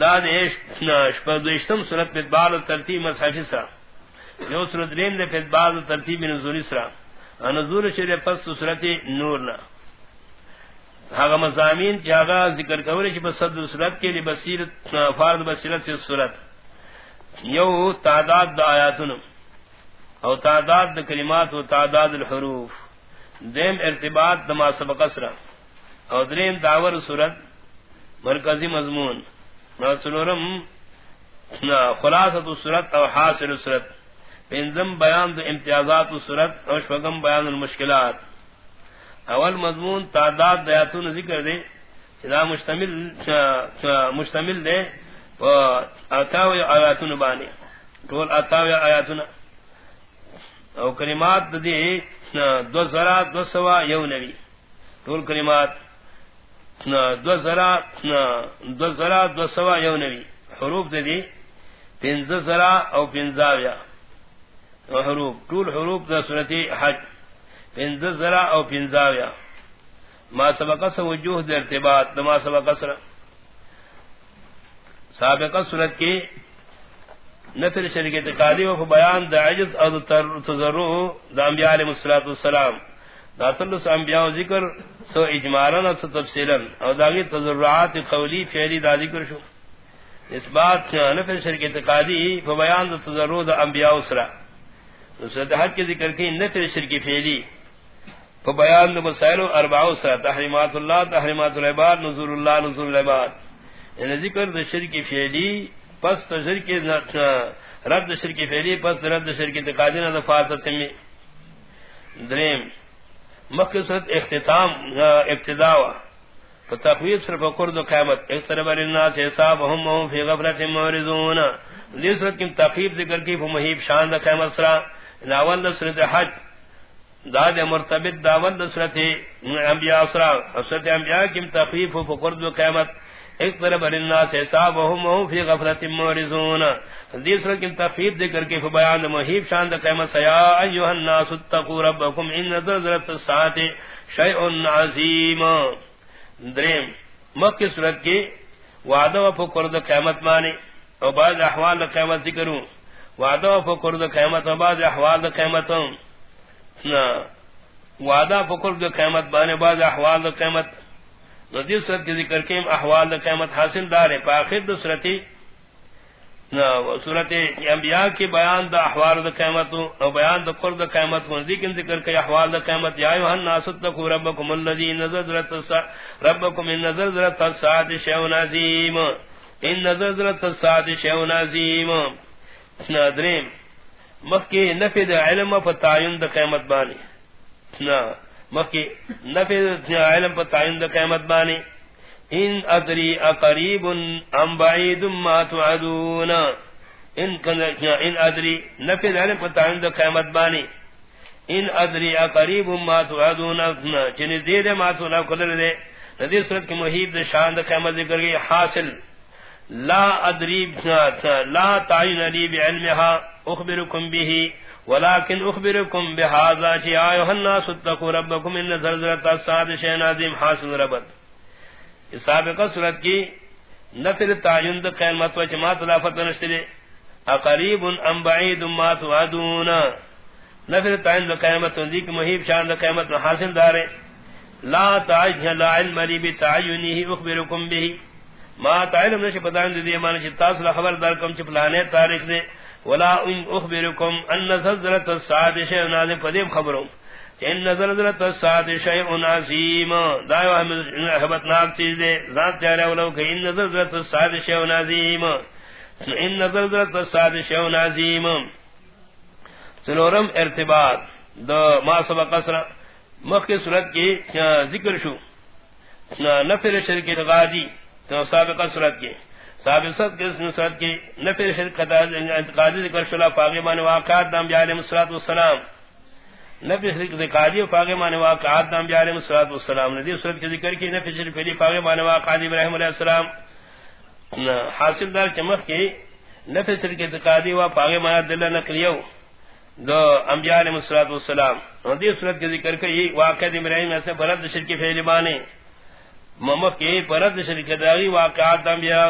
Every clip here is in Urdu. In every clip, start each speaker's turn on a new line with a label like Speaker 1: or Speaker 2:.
Speaker 1: داد شپدوشتم صورت ترتیب مصحفی سرا جو صورت دے ترتیب نزولی سرا نزول پس صورت آگا ذکر کوری چی بس صدر صورت کے لی بصیرت فارد بصیرت فی صورت. یو تعداد دا آیاتن او تعداد دا کلمات و تعداد الحروف. دیم ارتباط دا ما سبق او دریم داور صورت مرکزی مضمون. سلورم خلاصت الصورت او حاصل الصورت. پنزم بیان دو امتیازات الصورت او شفقم بیان المشکلات. اول مضمون، تعداد دیاتون ذکر دے دا مشتمل مشتمل دے اتاوی آیاتون بانی طول اتاوی آیاتون او کلمات دے دو ذرا دو سوا یو نبی طول کلمات. دو ذرا دو ذرا دو سوا یو نبی حروف دے دی پنز ذرا او پنزاویا حروف طول حروف دا صورت حج. پنز ذرا او پنزاویا ما سبق سوجوہ دے ارتباط دا ما سبق سر سابقہ صورت کی نفر شرک اعتقادی و بیان دا عجز او دا تضرع دا انبیاء علیہ السلام داتل سو انبیاء ذکر، سو اجمالا سو تفصیلا. او داغی تضرعات قولی فعلی دا ذکر شو. اس بات نفر شرک اعتقادی و بیان دا تضرع دا انبیاء سرا. نصرت حق کے ذکر کی نفر شرک فعلی. و بیان دا مسائل اربعو سرا. تحریمات اللہ، تحریمات العباد، نزول اللہ، نزول العباد. یعنی ذکر دا شرک فعلی، پس تشرک رد شرک فعلی، پس رد شرک اعتقادی نا دا فاتت میں دریم مقصد اختتام ابتدا تو فتقویب صرف کرد و قیمت اقترب حساب حسابهم وهم فی غفلت مورزون لیسرت کم تقویب ذکر کی فمحیب شاند قیمت سرا ناول صورت حج. داد مرتبط داول صورت انبیاء سرا صورت انبیاء کم تقویب فقرد و قیمت اقترب للناس حسابهم وهم في غفلة مورزون حدیث رکن تفیب ذکر کے بیان محیب شان قیمت سیا ایها الناس اتقوا ربكم ان زلزلة الساعه شيء عظیم. دریم مکہ صورت کی وعدہ و فکر دو قیمت مانے اور بعض احوال دو قیمت ذکروں وعدہ و فکر دو قیمت اور بعض احوال دو قیمت وعدہ فکر دو قیمت بانے بعض احوال دو قیمت ندی صورت کے ذکر کے احوال دا قیمت حاصل دار ہے پاخر دو صورتی صورت انبیاء کی بیان دا احوال دا قیمت و بیان دا قرد دا قیمت و ذکر ذکر کے احوال دا قیمت یا ایوہ الناس اتقو ربکم اللذی نظر ذرت ربکم ان نظر ذرت الساعت شیون عظیم. ان نظر ذرت الساعت شیون عظیم دریم مخی نفی دا علم و تعین دا قیمت بانی نا مکی نفذ علم پر تعین دا قیمت بانی. ان ادری اقریب ام بعید ما تعدون ان ان ادری نفذ علم پر تعین دا قیمت بانی. ان ادری اقریب ما تعدون چنی دید ما تعدون کلر دے. ندی صورت کی محیب دا شان دا قیمت ذکر گئی. حاصل. لا ادری لا تعین علی بعلمها اخبرکم به ولكن اخبركم بهذا يا ايها الناس اتقوا ربكم ان زلزله الساعه شيء عظيم حاصل ربط سابقہ صورت کی نفر تعین قیامت و جماعت لافت نشتے اقریب ام بعید ما توعدون. نفر تعین قیامت ذیک محیب شان قیامت حاصل دار لا تعجل لا علم لي بتعينه اخبركم به ما تعلم نش پتہ دی مان چتاس خبر دار کم چپلانے تاریخ دے. ولا ان اخبركم ان زلزله الساعه شيء عظيم فديم خبرهم. ان زلزله الساعه شيء عظيم دایو ہم حبت ناک چیز دے. ذات چارے ولو کہ ان زلزله الساعه شيء عظيم ان زلزله الساعه شيء عظيم سنورم ارتباط. دو ما سبق قصر مخی صورت کی ذکر شو. نفر شرک غادی تو سابقہ صورت کی. سابقت کے نصرت کی نفر شرکت یعنی انتقادی ذکر شلا فاغمان واقعات دام بیار مصرات والسلام۔ نفر شرکت قادی فاغمان واقعات دام بیار مصرات والسلام۔ ندی صورت کے ذکر کی نفر شرکت فاغمان واقعات ابراہیم علیہ السلام۔ حاصل دار چمخ کی نفر شرکت قادی و فاغمان دلہ نقلیو دو انبیاء علیہ الصلوۃ والسلام۔ ندی صورت کے ذکر کی واقعات ابراہیم سے فرد شرک فعل بانے ممک کی پرد شرک داغی واقعات دم بیا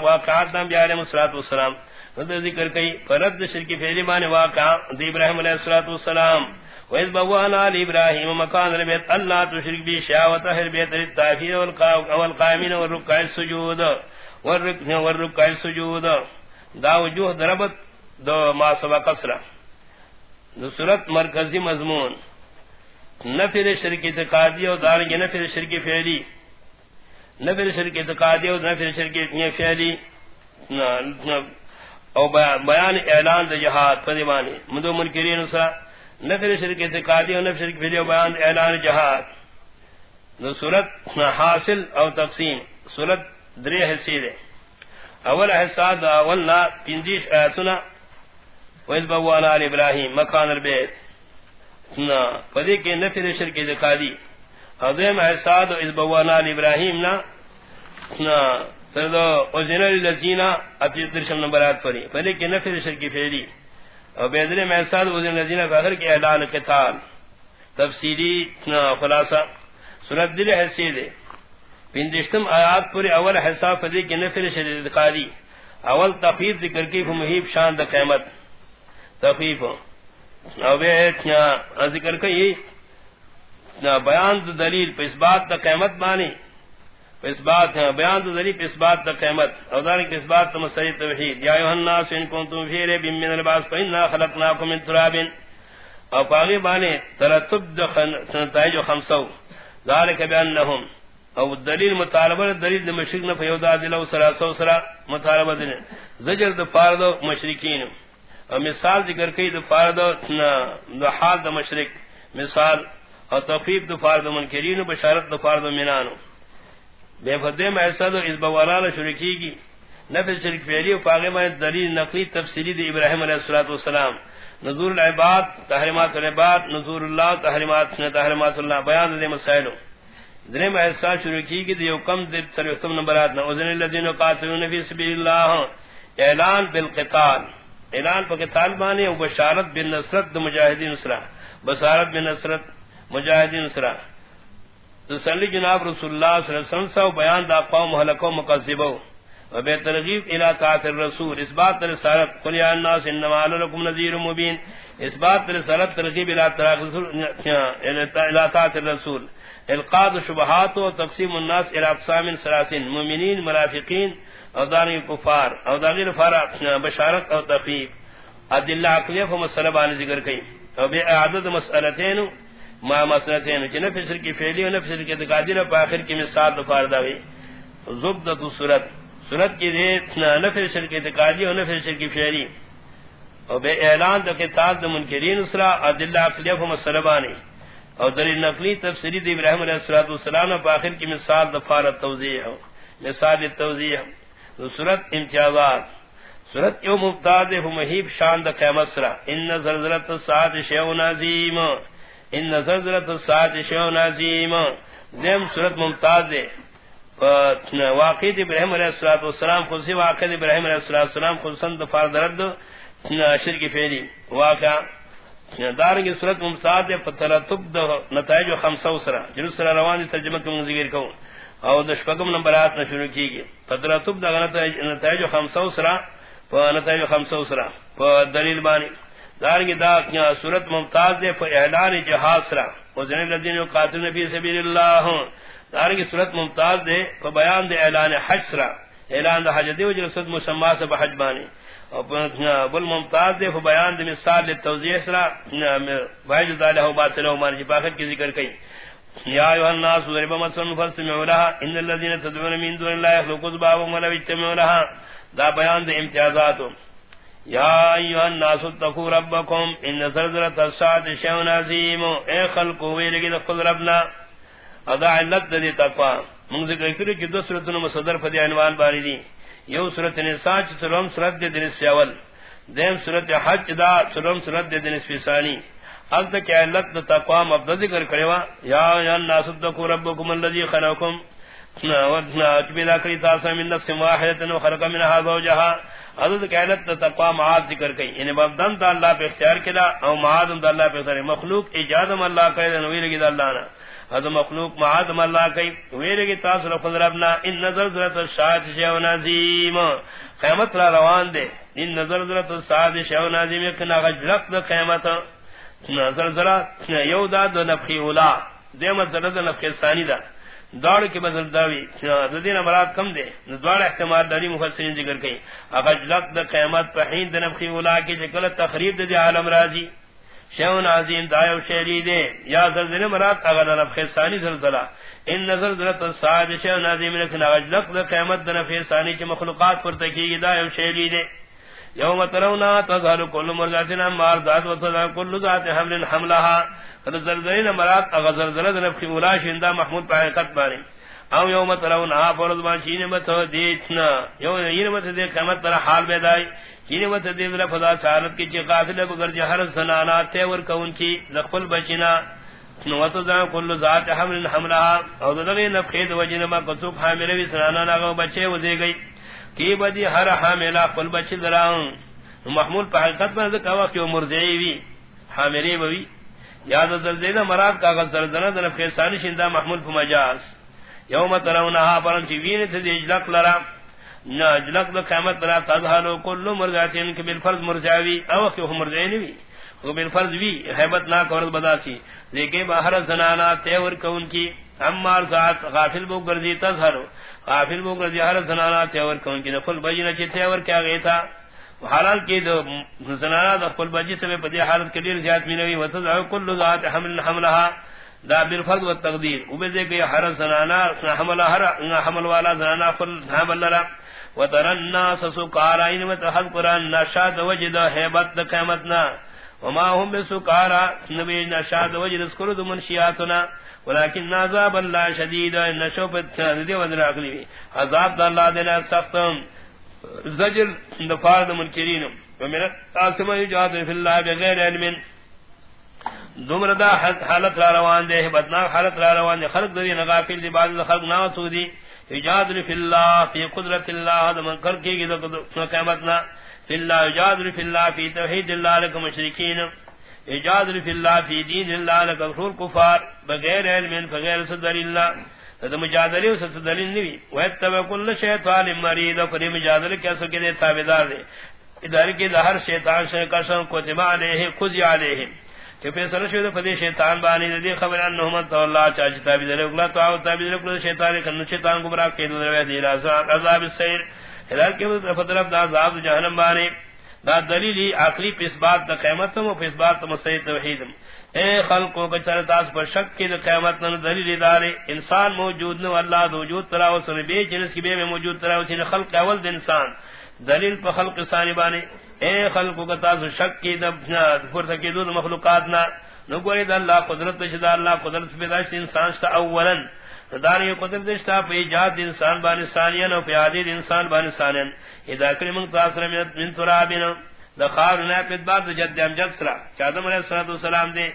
Speaker 1: واقعات دم بیا علیہ الصلوۃ والسلام۔ تو ذکر کئی پرد شرک فعلی مان واقع دی ابراہیم علیہ الصلوۃ والسلام۔ وإذ بوانا لإبراهيم مكان البيت الله تشرك به شاء وطهر بيت للتافير والقائمين والركع السجود۔ والركع والركع السجود۔ دا وجوه ضربت دو ما سبق قصرا دو صورت مرکزی مضمون۔ نفر شرک اعتقادی اور دارنگ نفر شرک فعلی۔ نفر شرک اعتقادی اور نفر شرک فعلی او بیان اعلان دا جہاد فدیمانی مدو منکرین اسرا نفر شرک اعتقادی اور نفر شرک فعلی و بیان اعلان جہاد۔ دو صورت حاصل او تقسیم، صورت دری حصی دے۔ اول احساد اول نا پندیش آیتنا۔ ویز بوانا علی ابراہیم مکان البیت نا کے نفر شرک ذکادی عظیم احساد از بوانا علی ابراہیم نا نا تردو وزن اللذینا اپی درشم نمبرات پری پدی کے نفر شرک فیلی اور بیدر احساد وزن اللذینا فاخر کے اعلان قتال۔ تفسیری خلاصہ۔ سورت دل حسی دے۔ پندشتم آیات پوری اول حساب فدی کی نفر شدید قاری اول تخفیف ذکر کی فمحیب شان دا قیمت تخفیف۔ او بے ذکر کی بیان دا دلیل پہ اس بات دا قیمت بانی پہ اس بات بیان دا دلیل پہ اس بات دا قیمت. او دارنگ پہ اس بات دا مسئلی توحید. یا ایوہ الناس ان کنتم فی ریب من الباس فا انہا خلقناکم من ترابن او پاغی بانی ترتب دا نتائج خمسو. ذالک بیانہم او دلیل مطالبہ دلیل مشرق نہ فیودا دل او سرا سو سرا مطالبہ دین زجر د فارد مشرکین. او مثال ذکر کئی د فارد د حال د مشرک. مثال او تفیب د فارد منکرین بشارت د فارد منانو بے فدے میں ایسا دو اس بوالان شرکی کی نفس شرک فعلی و فاغمہ دلیل نقلی تفسیری دی ابراہیم علیہ الصلوۃ والسلام. نزول العباد، تحریمات العباد، نزول اللہ، تحریمات تحریمات اللہ، بیان دے مسائلوں درے میں ایسا شروع کی کہ دیو کم دے سرختم نمبرات نہ اذن الذين قاتلون في سبيل الله اعلان بالقتال. اعلان پر قتال مانے او بشارت بالنصرت مجاہدین اسرا بشارت بالنصرت مجاہدین اسرا صلی جناب رسول اللہ صلی اللہ علیہ وسلم سو بیان دا قوم ہلاکو مکذبو و بے ترغیب الى طاعت الرسول۔ اس بات رسالت، قل یا الناس انما لکم نذیر مبین۔ اس بات رسالت، ترغیب الى طاعت الرسول القاد شبہات و تقسیم الناس الى اقسام سلاسن مومنین مرافقین او دانی کفار او دانی فرا بشارت او تخیب ادلہ عقلیہ و مسئلہ بانی ذکر کئی۔ او بے اعدد مسئلتین ما مسئلتین چی نفسر کی فعلی و نفسر کی دقادر پا آخر کی مثال دفار داوی زبدت صورت۔ صورت کی دے نفسر کی دقادر و نفسر کی فعلی۔ او بے اعلان دو کتاب دو منکرین اسرا ادلہ عقلیہ و مسئلہ اور دلیل نقلی تفسیری دی ابراہیم علیہ الصلوۃ والسلام نے آخر کی مثال دفار توضیح مثال توضیح صورت امتیازات۔ صورت یو مبتاد ہو مہیب شان د قیامت سرا۔ ان زلزلۃ الساعۃ شیء عظیم۔ ان زلزلۃ الساعۃ شیء عظیم. دیم صورت ممتاز ہے واقع ابراہیم علیہ الصلوۃ والسلام خود سے واقع ابراہیم علیہ الصلوۃ والسلام خود سند دفار درد شرک فعلی. واقعہ دارنگی صورت ممساد فترتب دا نتائج خمسو سرا. جلو سرا روان ترجمہ کم ذکر کون. او دشپکم نمبرات نشنو کی گی فترتب دا نتائج خمسو سرا. نتائج خمسو سرا. دلیل بانی. دارنگی دا صورت ممتاز دے اعلان جہاز سرا۔ وزن الذین قاتل نبی سبیل اللہ۔ دارنگی صورت ممتاز دے بیان دے اعلان حج سرا۔ اعلان دا حج دے وجل صورت مسمع سے بحج بانی۔ بل ممتاز دے بیان دے مثال دے توضیح سرا۔ بھائی جدا لہو باطل ہو مانی جی باخر کی ذکر کئی۔ یا ایوہ الناس ضرب مثلا فاستمعوا لها ان الذين تدعون من دون الله يخلقوا ذبابا ولا يجتمعوا لها دا بیان دے امتیازات یا ایوہ الناس اتقوا ربکم ان زلزلۃ الساعۃ شیء عظیم. اے خلق ہوئے لگی دخل ربنا. ادا علت دے تقوا من ذکر کرے کہ دو سورتوں میں صدر فدی عنوان باری دی. یو صورت نساء چترم صورت دے دنس اول. دیم صورت حج دا چترم صورت دے دنس ثانی. ال تک علت تقوا مبدا ذکر کروا یا یا الناس تقوا ربکم الذی خلقکم. پیدا کری تاسا من نفس واحدت و خلق منها زوجها حضرت قیلت تقوی معاد ذکر کئی یعنی بابدن تا اللہ پہ اختیار کلا او معادم تا اللہ پہ اختیار مخلوق ایجادم اللہ کئی دن ویلے گی دا اللہ نا۔ حضرت مخلوق معادم اللہ کئی ویلے گی تاس لفظ ربنا، ان نظر ذرت الشاعت شیو نظیم قیمت را روان دے۔ ان نظر ذرت الشاعت شیو نظیم اکنا غجلق دا قیمت نظر ذرت یو دا دو نفخی اولا۔ دیمت ذرت نفخی ثانی دا۔ دوڑ کے بدل داوی. دین مراد کم دے. دوڑ احتمال داری مفسرین ذکر کئی. اگر لق دا قیمت پہین دن نفخی اولا کی جکل تخریب دے عالم راضی. شیون عظیم دایو شیری دے. یا زلزل مراد اگر نفخی ثانی زلزلہ. ان نظر ذرت السعاد شیون عظیم لیکن اگر لق دا قیمت دن نفخی ثانی چی مخلوقات پر تکی دایو شیری دے. یوم ترونا تظہر کل مرزاتنا مار ذات و تظہر کل ذات حمل حملها. زلزلین مراد اغا زلزلہ نفخی اولا شندہ محمود پا حقیقت باری او یوم ترون آ فرض ما شین مت دیتنا. یو ین مت دے قیامت پر حال بیدائی. شین مت دے ذرا فضا شارت کی چ قافلہ بگر جہر جی سنانا تے ور کون کی ذخل بچنا نوت ذا کل ذات حمل حملها. او ذلے نفخید وجن ما قصو حامل وی سنانا نہ بچے و گئی. کی بدی ہر حاملہ کل بچ دراؤں محمول پہ حقیقت پر ذکر ہوا کہ مرضعی وی حاملی وی یاد زلزلہ مراد کا زلزلہ در فیسانی شندہ محمول فی مجاز. یوم ترونہا پرن چی وین تھی اجلق لرا نا اجلق در قیمت لرا تظہلو کلو مرزاتین کی بالفرض مرزاوی او کہ وہ مرزاینی وی وہ بالفرض وی حیبت ناک ورد بدا سی لیکن باہر زنانا تیور کون کی امار ذات غافل بو گرزی تظہلو غافل بو گرزی ہر زنانا تیور کون کی نفل بجنہ چی تیور کیا گئی تھا حالان کی دو زنانا دا قل بجی سے پدی حالت کے لیے زیاد مینوی وتضع کل ذات حمل حملها. دا بالفرض والتقدیر وبدے کہ ہر زنانا حمل ہر حمل والا زنانا قل حمل لرا وتر الناس سکارا ان متحد قران نشاد وجد هیبت قیامتنا وما هم بسکارا نبی نشاد وجد ذکر د منشیاتنا ولكن عذاب الله شدید نشوفت دی ودر اگلی عذاب اللہ دینا سختم زجر دفار دا منکرین ومن التاسم یجاد فی اللہ بغیر علم. دمر دا حالت را روان دے بدناک حالت را روان دے خلق دی نغافل دی بعض خلق ناوتو دی یجاد فی اللہ فی قدرت اللہ دا منکر کی گی دا قیمتنا فی اللہ یجاد فی اللہ فی توحید اللہ لکم مشرکین. یجاد فی اللہ، فی دین اللہ لکم رسول کفار، بغیر علم، بغیر صدر اللہ تو مجادلے اس سے دلیل نہیں کل شیطان مرید اور مجادلے کیسے کہ تابعدار دے. ادھر کے ہر شیطان سے قسم کو تما علیہ خذ علیہ کہ فیصلہ شو دے شیطان بانی دے خبر ان محمد تو اللہ چاہتا تابعدار اللہ تو تابعدار کو شیطان کن شیطان گمراہ کے دے دی عذاب عذاب السیر. ادھر کے مطلب- مطلب فطرت عذاب جہنم بانی. دا دلیل عقلی پس بات دا قیامت و پس بات مسیح توحید اے خلقوں کا چرتاس پر شک کی قیامت نہ دلیل دارے، انسان موجود نہ اللہ دا وجود ترا و سن بے، جنس کی بے میں موجود ترا و خلق اول دن انسان. دلیل پر خلق ثانی بانے، اے خلقوں کا تاس شک کی دبنا فرت کی دو مخلوقات نہ نو گوری دا اللہ قدرت شدا اللہ قدرت پیدائش انسان شتا اولا داری قدرت شتا پہ ایجاد انسان بانی ثانیا نو پہ عادی انسان بانی ثانیا اذا کریم تاثر من ترابنا دخار نہ پد بعد جد امجد سرا چادم علیہ الصلوۃ والسلام دے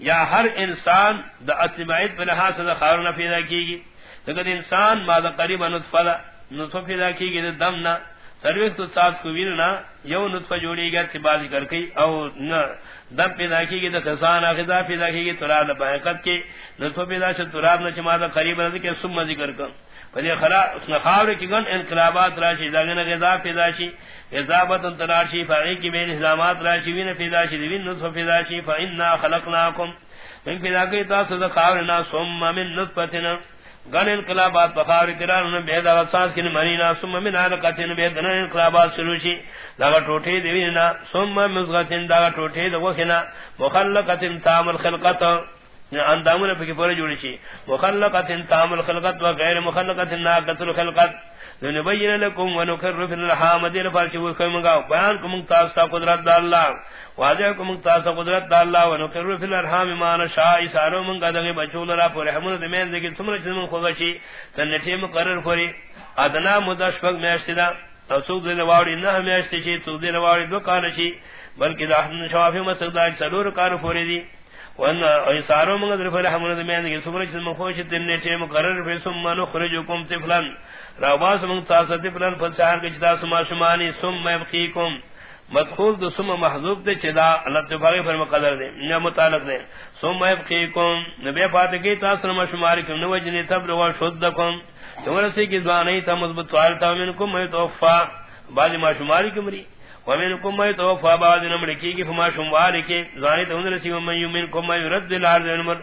Speaker 1: یا ہر انسان دا اتباعیت پر لحاظ سے خارو نہ پیدا کی گی لیکن انسان ماذا قریب نطفہ دا نطفہ پیدا کی گی دم نہ سرویس تو ساتھ کو ویل ویلنا یو نطفہ جوڑی گیا تبازی کر کی او نہ دم پیدا کی گی دا خسان آخذا پیدا کی گی تراب نہ بحقت کی نطفہ پیدا سے تراب نہ چمازا قریب نہ کہ سم ذکر کر پدی خلا خاور کی گن انقلابات راشی داغن غذا پیدا شی اضابت تراشی فائی کی بین اسلامات راشی وین پیدا شی وین نطف پیدا شی فإنا خلقناکم. من پیدا کی تا سد خاورنا ثم من نطفتنا گن انقلابات بخاور کران نے بے دا سانس کی مرینا ثم من علقتن بے دن انقلابات شروع شی دا ٹوٹی دینا ثم مزغتن دا ٹوٹی دو وکنا مخلقتن تامل خلقت اندامن پکی پورے جوڑی چی مخلقت تامل خلقت و غیر مخلقت ناقت الخلقت. لنبین لکم و نکر فی الرحام دیر فارچی وہ کوئی منگاو بیان کو مقتاستا قدرت دا اللہ واضح کو مقتاستا قدرت دا اللہ و نکر الرحام ما نشاء. اسارو منگا دغی بچول را پور حمون دمین دیکن سمر چیز من خوگشی تنٹی مقرر فوری ادنا مدشفق میشتی دا او سوک دین واوڑی نہ میشتی چی سوک دین واوڑی دو کانشی بلکہ دا حدن شوافی مسک دا سلور کان فوری دی وان ایثارو من در فرح من دمیان کی سمر چ مخوش تن نے ٹیم مقرر فی ثم نخرجکم طفلا رواس من تاسا طفلا فسان کی جدا سما شمانی ثم یبقیکم مدخول دو ثم محذوب دے چدا اللہ تبارک فرما قدر دے، نہ متعلق دے۔ ثم یبقیکم نبی فات کی تاسا ما شمار کی نو جنی تب رو شدکم تمرسی کی دوانی تا مضبوط فارتا منکم میں توفا بعد ما شمار کی مری ومن کم میں تو فاباد نمڑ کی کی فما شموار کی زانی تو اندر سی من یمن کم میں الارض عمر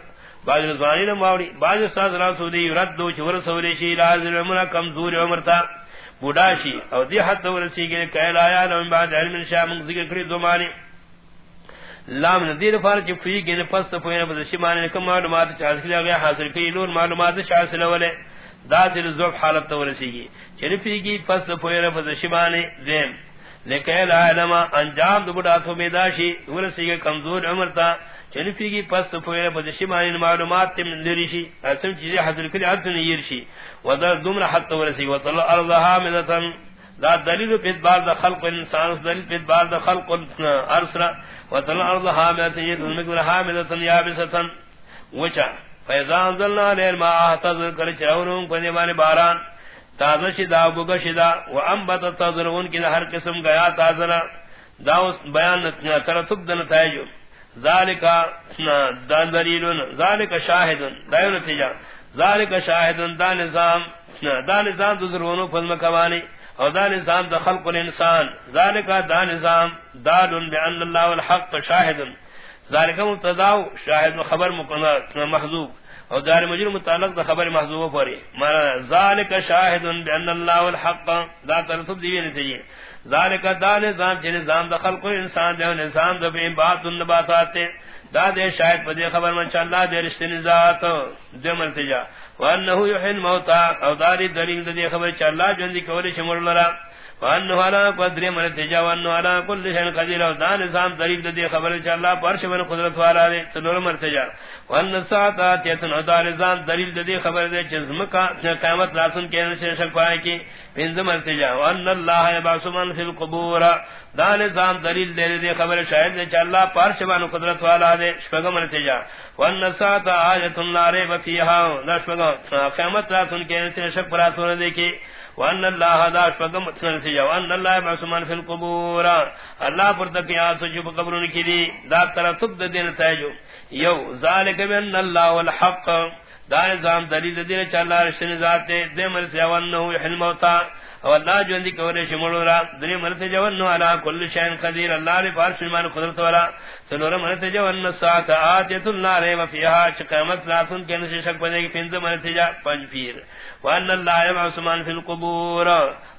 Speaker 1: بعد زانی نہ ماوری بعد استاد را سودی رد دو چور سوری شی راز عمر کم دور عمر تا بوڑا شی او دی حد تو رسی کے کہل آیا نو بعد علم شام ذکر کری دو مانی لام ندیر فار چ فی گن پست پوین بد شی مانی کم معلومات چاس کیا گیا حاصل کی نور معلومات چاس لولے ذات الذوب حالت تو رسی کی چرفی کی پست پوین بد شی مانی زین لیکن علم انجام دو بڑا تو میداشی ورسی کے کمزور عمر تا چنفی کی پس پوئے بدشی معنی معلومات تم لریشی اسم چیزیں حضر کلی عدد نیرشی ودر دمر حت ورسی وطل ارضها مدتا۔ دا دلیل پیت بار دا خلق انسان اس دلیل پیت بار دا خلق ارسرا وطل ارضها مدتا یدن مقبرها مدتا یابستا وچا، فیضا انزلنا لیر ما آہتا ذکر چاورون پدیمان باران۔ تازہ شدا بگا شدا و انبت تازرون کی ہر قسم گیا تازنا دا بیان ترتب دن تایجو ذالکا دا دلیلون، ذالکا شاہدن دا یو نتیجہ۔ ذالکا شاہدن دا نظام دا نظام تازرونو فضم کمانی او دا نظام دا خلق الانسان۔ ذالکا دا نظام دالن بان اللہ والحق شاہدن ذالکا متداو شاہد خبر مکنات محضوب۔ اور دار مجرم متعلق دا خبر محذوب پوری مانا ذالک شاہد بان اللہ الحق. دا ترتب دیوی نتیجی ذالک دا نظام چی نظام دا خلق انسان دے نظام دا بین بات النباتات دا دے شاہد پا دے خبر من اللہ دے رشتی نزات دے مرتجا وانہو یحن موتا او داری دلیل دے خبر چا اللہ جندی کولی شمر لرا وانه على قدر من على كل شيء قدير نظام دے خبر اللہ پرش من قدرت والا دے، تنور مرتجا وان نظام دے خبر دے جسم کا قیامت لاسن کے سے شک پائے مرتجا وان اللہ من القبور۔ دان نظام دے دے خبر شاہد دے اللہ پرش من قدرت والا دے شک مرتجا وان ساعات ایت لا ریب نشک قیامت لاسن کے سے شک پر دے کی۔ وان اللہ دا فقم تنسی وان اللہ معصومان فی القبور اللہ پر تکیات سجب قبرن کی دی، دا ترتب دین تایجو یو، ذالک بان اللہ والحق۔ دا نظام دلیل دین چالا رشن ذات دے دے مرسی وانہو یحل موتا والله جو اندی کورے شمولورا دنی مرت جوانو علا کل شین قدیر۔ اللہ نے فارس ایمان قدرت والا۔ سنور مرت جوان ساعت آتیت اللہ رے وفیہا چھ قیمت لاتن کے نشی شک پدے گی پنز مرت جا پنج پیر. وان اللہ یبعثمان فی القبور.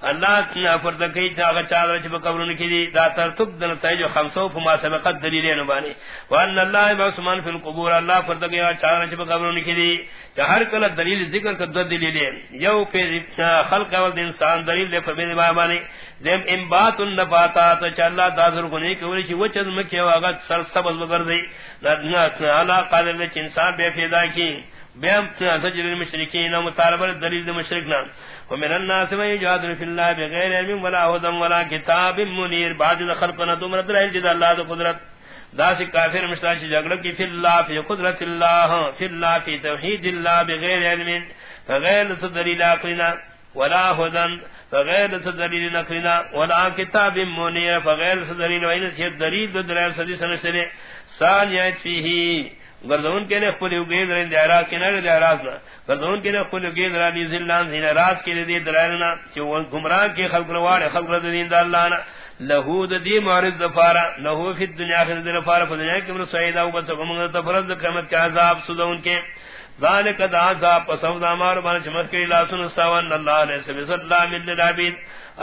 Speaker 1: اللہ کی فرد کئی چاگا چاگر چھ بقبرن کی دی. دا ترتب دن تیجو خمسو فما سبقت دلیلین بانی. وان اللہ یبعثمان فی القبور. اللہ فرد کئی چاگر چھ بقبرن کی دی. ہر کل دلیل ذکر کا دو دلیل یو پہ خلق اول انسان دلیل دے فرمی دیبا مانی دیم انبات النباتات چا اللہ دازر کو نہیں کولی چی وچد مکہ واغت سر سبز بگر دی اللہ قادر دے چی انسان بے فیدا کی. بیم سجر المشرکین و مطالبہ دلیل دے مشرکنا ومن الناس من یجادل فی اللہ بغیر علم ولا حدم ولا کتاب منیر. بعد خلقنا دمرد دلیل جد جی اللہ دے قدرت. دا سے کافر مشتاش جگڑ کی فی اللہ فی قدرت اللہ، فی اللہ فی توحید اللہ بغیر علم. فغیر صدریل آقلنا ولا حدن فغیر صدریل نقلنا ولا کتاب مونیر فغیر صدریل وین سید دلیل دو دلیل صدی سنسلے ثانیت فیہی گردون کے نے خپل یوگے در دہرا کے نہ دہرا نہ گردون کے نے خپل یوگے در علی ذلان زین راز کے دی درائنا جو گمراہ کے خلق روار خلق دین اللہ نہ لہو دی معرض دفارا لہو فی الدنیا خیر دفارا فدنیا کی من سعیدہ و بس ومن تفرد قیمت کے عذاب سدون کے ذالک دا عذاب پسود آمار بان چمت کے اللہ سن سوان اللہ علیہ سبی صلی اللہ من العبید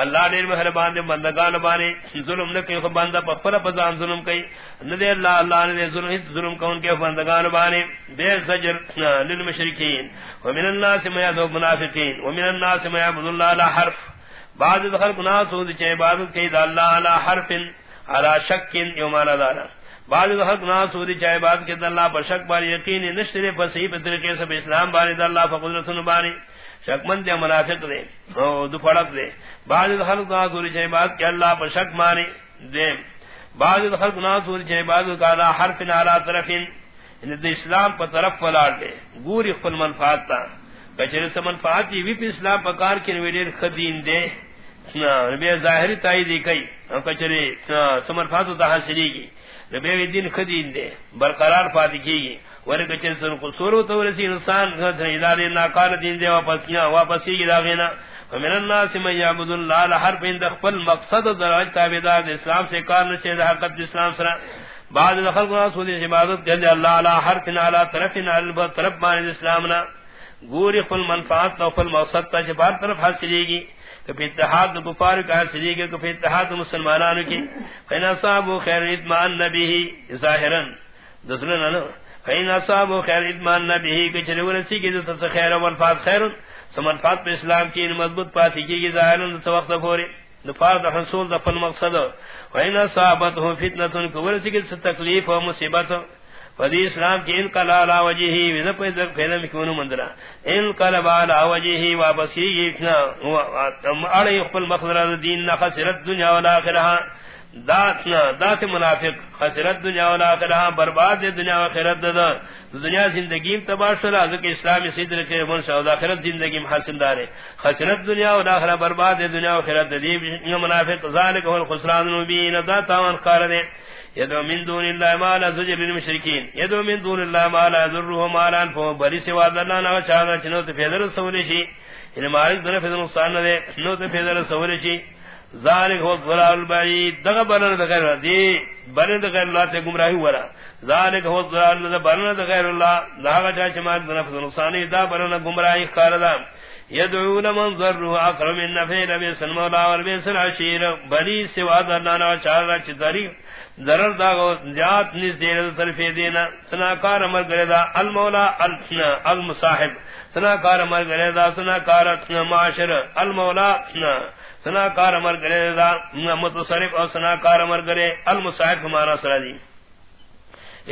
Speaker 1: اللہ دیر مہربان دے بندگان بانے ظلم نہ کہ بندہ پپر پزان ظلم کئی نہ دے اللہ اللہ نے ظلم ظلم کون کے بندگان بانے بے زجر للمشرکین. ومن الناس ما يذوب منافقین. ومن الناس ما يعبد الله على حرف. بعض دخل گناہ سود چے عبادت کی اللہ علی حرف، علی شک، یوم دارا بعض دخل گناہ سود چے عبادت کی اللہ پر شک بار یقین نشرے پر صحیح طریقے سے اسلام بارے اللہ فقدرت بارے شک مند منافق دے او دو پڑک دے بعض دخل گناہ سود چے عبادت کی اللہ پر شک مانے دے بعض حق دخل گناہ سود چے عبادت کا حرف علی طرف یعنی دا اسلام پا طرف پلار دے گوری خپل منفعات تا کچھر سے منفعات دی وی اسلام پا کار کی نویدیر خدین دے بے ظاہری تائی دی کئی کچھر سمنفعات تا حاصلی گی بے دین خدین دے برقرار پاتی کی گی ورے کچھر سن قصور تو رسی انسان ادارے ناکار دین دے واپس کیا واپس کی داغینا ومن الناس من يعبد الله لحرف عند خپل مقصد درج تابعدار اسلام سے کار نہ چے حقیقت اسلام سرا بعد دخل کو رسول عبادت کہ اللہ علی حرف علی طرف علی طرف مان اسلام نہ گوری خپل منفعت تو خپل مقصد تا بار طرف حاصلے گی کہ اتحاد کفار کا حاصلے گی کہ اتحاد مسلمانوں کی۔ فینا صاحب خیر اطمان نبی ظاہرا۔ دسنا نہ فینا صاحب خیر اطمان نبی کہ چلے ورسی کی تو خیر و منفعت خیر سمنفات پہ اسلام کی مضبوط پاتی کی گی ظاہرن دو وقت پوری۔ نفار دا حصول دا فن مقصد۔ وین صحابت ہوں فتنتن کبر سکت سے تکلیف و مصیبت فدی اسلام کی انقلع علا وجہی ویدہ پیدا پیدا مکمنو مندرہ انقلع علا وجہی وابسی گیتنا اڑی اخفل مقصد دین خسرت دنیا والاخرہ داتنا دات منافق خسرت دنیا والا والاخرہ برباد دنیا و والاخرہ دا دنیا زندگی تباہ شلا ذکر اسلامی صدر کے من شاہد آخرت زندگی حاصل دارے خسرت دنیا و آخرت برباد دنیا و آخرت دیب منافق، ذالک هو الخسران المبین. دا تاوان قارن یدو من دون اللہ مالا زجر للمشرکین یدو من دون اللہ مالا ذرہ مالا انفو بری سوا دلانا و چاہنا چنو چنوت فیدر سولی شی. ان مالک دن فیدر نقصان دے نوت فیدر سولی شی. ذالک هو الضلال البعید. دغ بلن دغیر دی بلن دغیر اللہ تے گمراہی ورا ذالک هو الضلال بلن دغیر اللہ. داغ چا چما نفس نقصان دا بلن گمراہی خاردا یدعون من ضرر اقرب من نفع نبی صلی اللہ علیہ وسلم عشیر بلی سوا درنا چار چ ذری ضرر دا جات نس دین طرف دینا. سنا کار مر گرے دا المولا المصاحب. سنا کار مر گرے دا سنا کار معاشر المولا سنا کار امر کرے دا، متصرف اور سنا کار امر کرے المصاحب ہمارا سرا دی.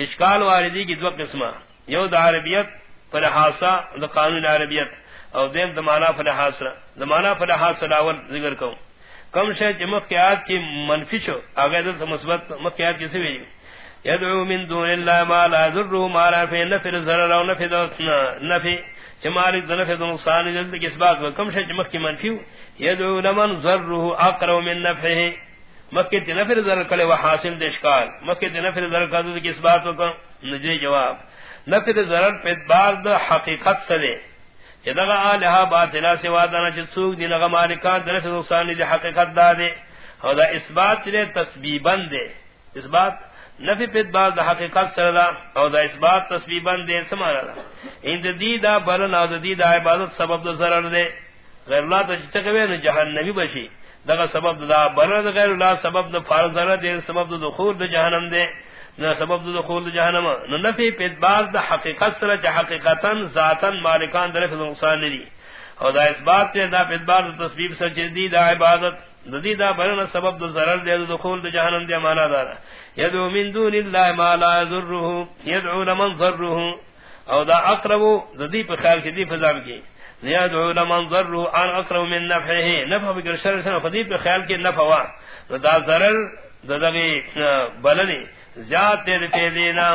Speaker 1: اشکال واردی کی دو قسمہ. یو دا عربیت، پر حاصہ، دا قانون عربیت. اور دیم دمانا پر حاصلہ دمانا پر حاصلہ ذکر کروں کم شہ چمک کے آج کی منفی شو آگے دل مثبت مکیات کسی بھی یدعو من دون اللہ ما لا ذرہ ما لا فی نفر ضرر و نفی نفی چمالک دنفی دن نقصان جلد کس بات کم شہ چمک کی منفی یدعو لمن ضره اقرب من نفعه. مکہ تے نفر ذر کلے وہ حاصل دشکال مکہ تے نفر ذر کا تو کس بات کو نجے جواب. نفر ذر پہ بار دا حقیقت سے جدغا الہ باطلا سے وعدہ چ سوق دی لگا مالکان در نقصان دی حقیقت دا دے اور دا اس بات چلے تسبیبا دے۔ اس بات نفی پہ بار دا حقیقت سر دا اور دا اس بات تسبیبا دے سمانا دا۔ ان دی دا بلن اور دی دا عبادت سبب دا ضرر دے۔ غیر اللہ تو چتکوے نو جہنمی بشی۔ دغه سبب دا برد غیر اللہ سبب دا فارض ضرر دے، سبب دا دخول دا جہنم دے۔ نہ سبب دخول جہنم نو نفی پیت باز دا حقیقت سر چا حقیقتا ذاتا مالکان در فضل نقصان ندی اور دا اس بات چے دا پیت باز دا تصویب سر چیزی دا عبادت ددی دا برن سبب دا ضرر دے دا دخول دا جہنم دے مانا دارا یدعو من دون اللہ ما لا ذرہو یدعو لمن ذرہو او دا اقربو ددی پہ خیال کی دی فضام کی لیدعو لمن ضرر عن اقرب من نفعه. نفع بکر شر سنو فضیب کے خیال کے نفع وا دا ضرر دا دغی بلنی زیاد تیر تیدینا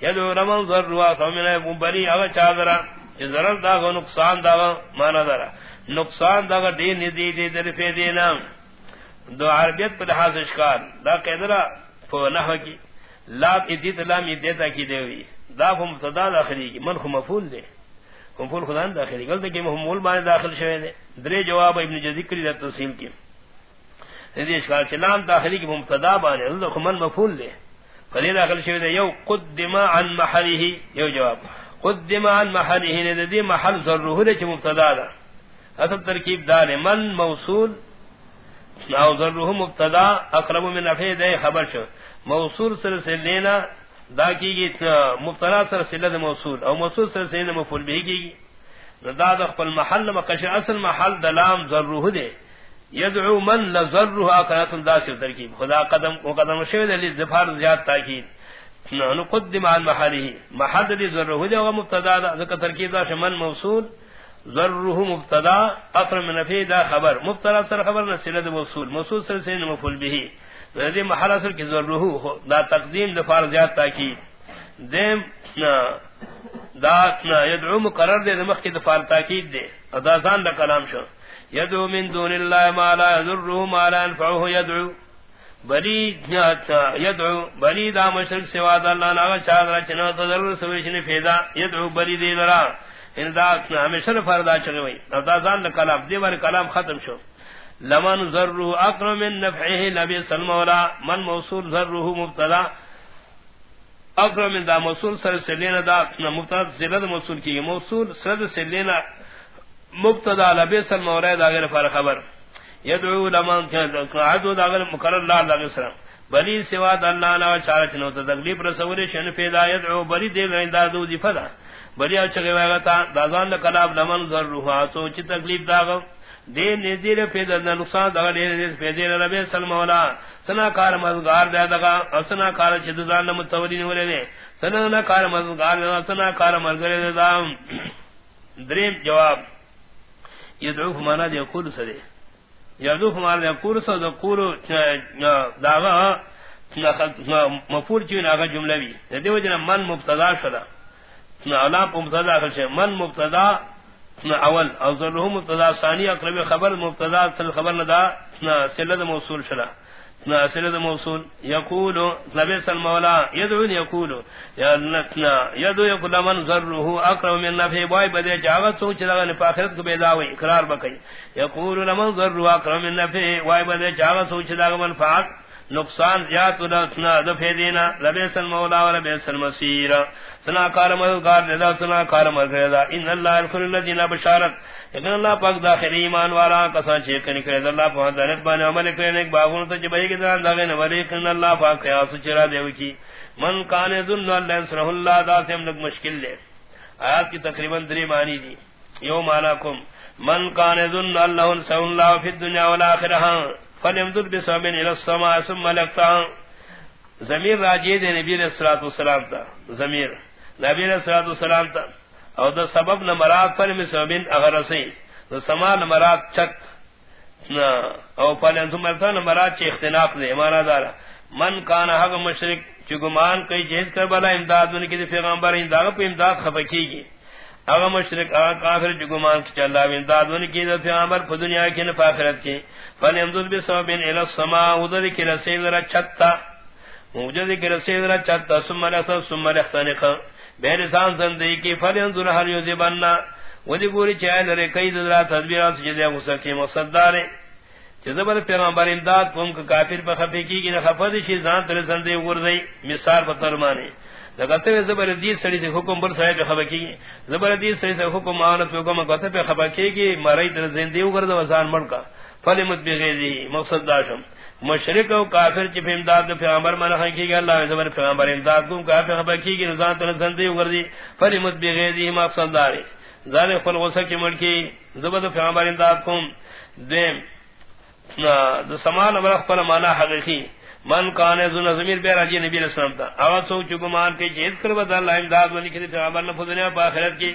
Speaker 1: یدعو لمن ضرر اقرب من نفعه بلی اغا چادرا ضرر دا گا نقصان دا مانا دارا. نقصان دا دین دی دی در پیدینا دو عربیت پر لحاظ اشکال دا قیدرہ فو نحو کی. لاب ادیت لام ادیتا کی دیوی. دا فو مبتدا داخلی کی. من خو مفول دے. مفعول خدا داخل گل کہ مفعول باندې داخل شوی دے. درے جواب ابن جزی کری دا تفصیل کی. ندی اشکال چلام داخلی کی مبتدا باندې اللہ خمن مفعول دے. فدی داخل شوی دے یو قدم عن محله یو جواب. قدم عن محله ندی محل ذروه دے چ مبتدا دا اصل ترکیب دار من موصول او ذروه مبتدا اقرب من نفع دے خبر شو. موصول سر سے لینا دا کی گی مبتلا سر سلد موصول. او موصول سر سلد مفول بھی کی گی دا دا خپل محل مقش اصل محل دلام ضروح دے یدعو من لضروح آکرات دا سر ترکیب. خدا قدم و قدم شوید علی زفار زیاد تاکید. نو قدم عن محلی محل دی ضروح دے و مبتدا دا. ذکر ترکیب دا شمن موصول ضروح مبتدا اقر من نفی دا خبر. مبتلا سر خبر نسلد موصول. موصول سر سلد مفول بھی ردی محل اصل کی ضرورہ دا تقدیم دفار زیاد تاکید. دیم دا یدعو مقرر دے دمخ کی دفال تاکید دے ادا زان دا کلام شو. یدعو من دون اللہ ما لا یذرہو ما لا انفعوه یدعو بلی یدعو بلی دا مشرک سوا دا اللہ ناغا چاہدرا چنو تضرر سویشن فیدا. یدعو بلی دی درا. ان دا ہمیشہ فردا چگوئی ادا زان دا کلام. بار کلام ختم شو. لمن ذرہ اقرم من نفعه نبی صلی اللہ من موصول ذرہ مبتدا. اقرم من دا موصول سر سے لینا دا مبتدا. زلد موصول کی. موصول سر سے لینا مبتدا نبی صلی اللہ علیہ خبر. یدعو لمن عدو دا غیر مقرر لا دا غیر سلام. بلی سوا اللہ نا چارچ نو تکلیف رسول شن پیدا یدعو بلی دے لین دا دو دی فدا. بلی اچھے وگا تا دازان کلام لمن ذرہ سو چ تکلیف دا دے نذیر پیدا نقصان دا دے پیدا نبی صلی اللہ سنا کار مزگار دے دگا اسنا کار چد زان متولی نے ولے سنا کار مزگار دے سنا کار مرگرے دے دام دریم جواب. یدعو فمانا دے قول سدے یدعو فمانا دے قول سدے قول داغا مفور چین آگا جملہ بھی دے وجنا من مبتدا شدہ اولا پا مبتدا شدہ من مبتدا اول. او ذرہ مبتدا، ثانی، اقرب خبر مبتدا خبر ندا سلد موصول شدہ ناصر موصول یقول لبس المولا يدعو يقول يا نتنا يدعو يقول من ذره اقرب من نفع. باي بده جاوت سوچ لگا نے پاخرت کو بیداوی اقرار بکئی. یقول لمن ذره اقرب من نفع. باي بده جاوت سوچ لگا منفعت نقصان زیاد ودنا دفع دینا لبس المولا ولبس المسیر سنا کار مددگار دیدا سنا کار مرگردا ان اللہ الکل الذین بشارت. لیکن اللہ پاک داخل ایمان والا، کسان چیک نہیں کرے اللہ پاک دانت بان عمل کرنے ایک باغون تو جبئی کے دان داغے نہ لیکن اللہ پاک قیاس چرا دے کی من کان ذن اللہ سرہ اللہ، دا سے ہم لوگ مشکل دے. آیات کی تقریباً دری معنی دی. یو معناکم من کان ذن اللہ سرہ اللہ فی الدنیا والآخرہ فليمدد بسبب الى السماء ثم لقطا ضمیر راجی دے نبی علیہ الصلوۃ والسلام تا. ضمیر. نبی علیہ الصلوۃ والسلام تا. او دا سبب نہ مراد پر میں سبب اگر سی تو سما نہ مراد چت نہ او پہلے ثم لقطا نہ مراد چ اختلاف دے. مانا دار من کان حق مشرک چگمان کئی جہد کر بلا امداد ان کی پیغمبر امداد پہ امداد خفقی گی. اگر مشرک، اگر کافر چگمان کی چلا امداد ان کی پیغمبر پر دنیا کی نہ آخرت کی. فلیمدد بسبب الى السماء وذل کی رسید را چھتا موجود کی رسید را چھتا ثم لخت ثم لختنق بہر سان زندگی کی فلیمدد هل یذبنا ودی گوری چائے لرے کئی ذرا تدبیرات سجدے مسکی مقصد دارے. جذبر پیغمبر امداد قوم کا کافر پر خفی کی کہ خفض شی ذات تر زندے ورزئی مثال پر فرمانے لگتے زبر دی سڑی سے حکم بر صاحب خبر کی زبر دی سڑی سے حکم مانت حکم گتے پہ خبر کی کہ مرائی تر زندے ورز وزان مڑ کا فلمت بغیری مقصد داشم۔ مشرک و کافر چی امداد پیغمبر من حقیقی گا اللہ زبر پیغمبر امداد کم کافر خبر کی گی نظام تن زندی وردی فلمت بغیری مقصد داری ذالک فل غصہ کی ملکی زبر پیغمبر امداد کم دیم دو سمان امرخ پر مانا حقیقی۔ من کانے زن زمیر بیر حجی نبی علیہ السلام تا۔ آواز سوچ چکمان کے جیز کر بدا اللہ امداد ونی کسی پیغمبر نفذنیا پا آخرت کی۔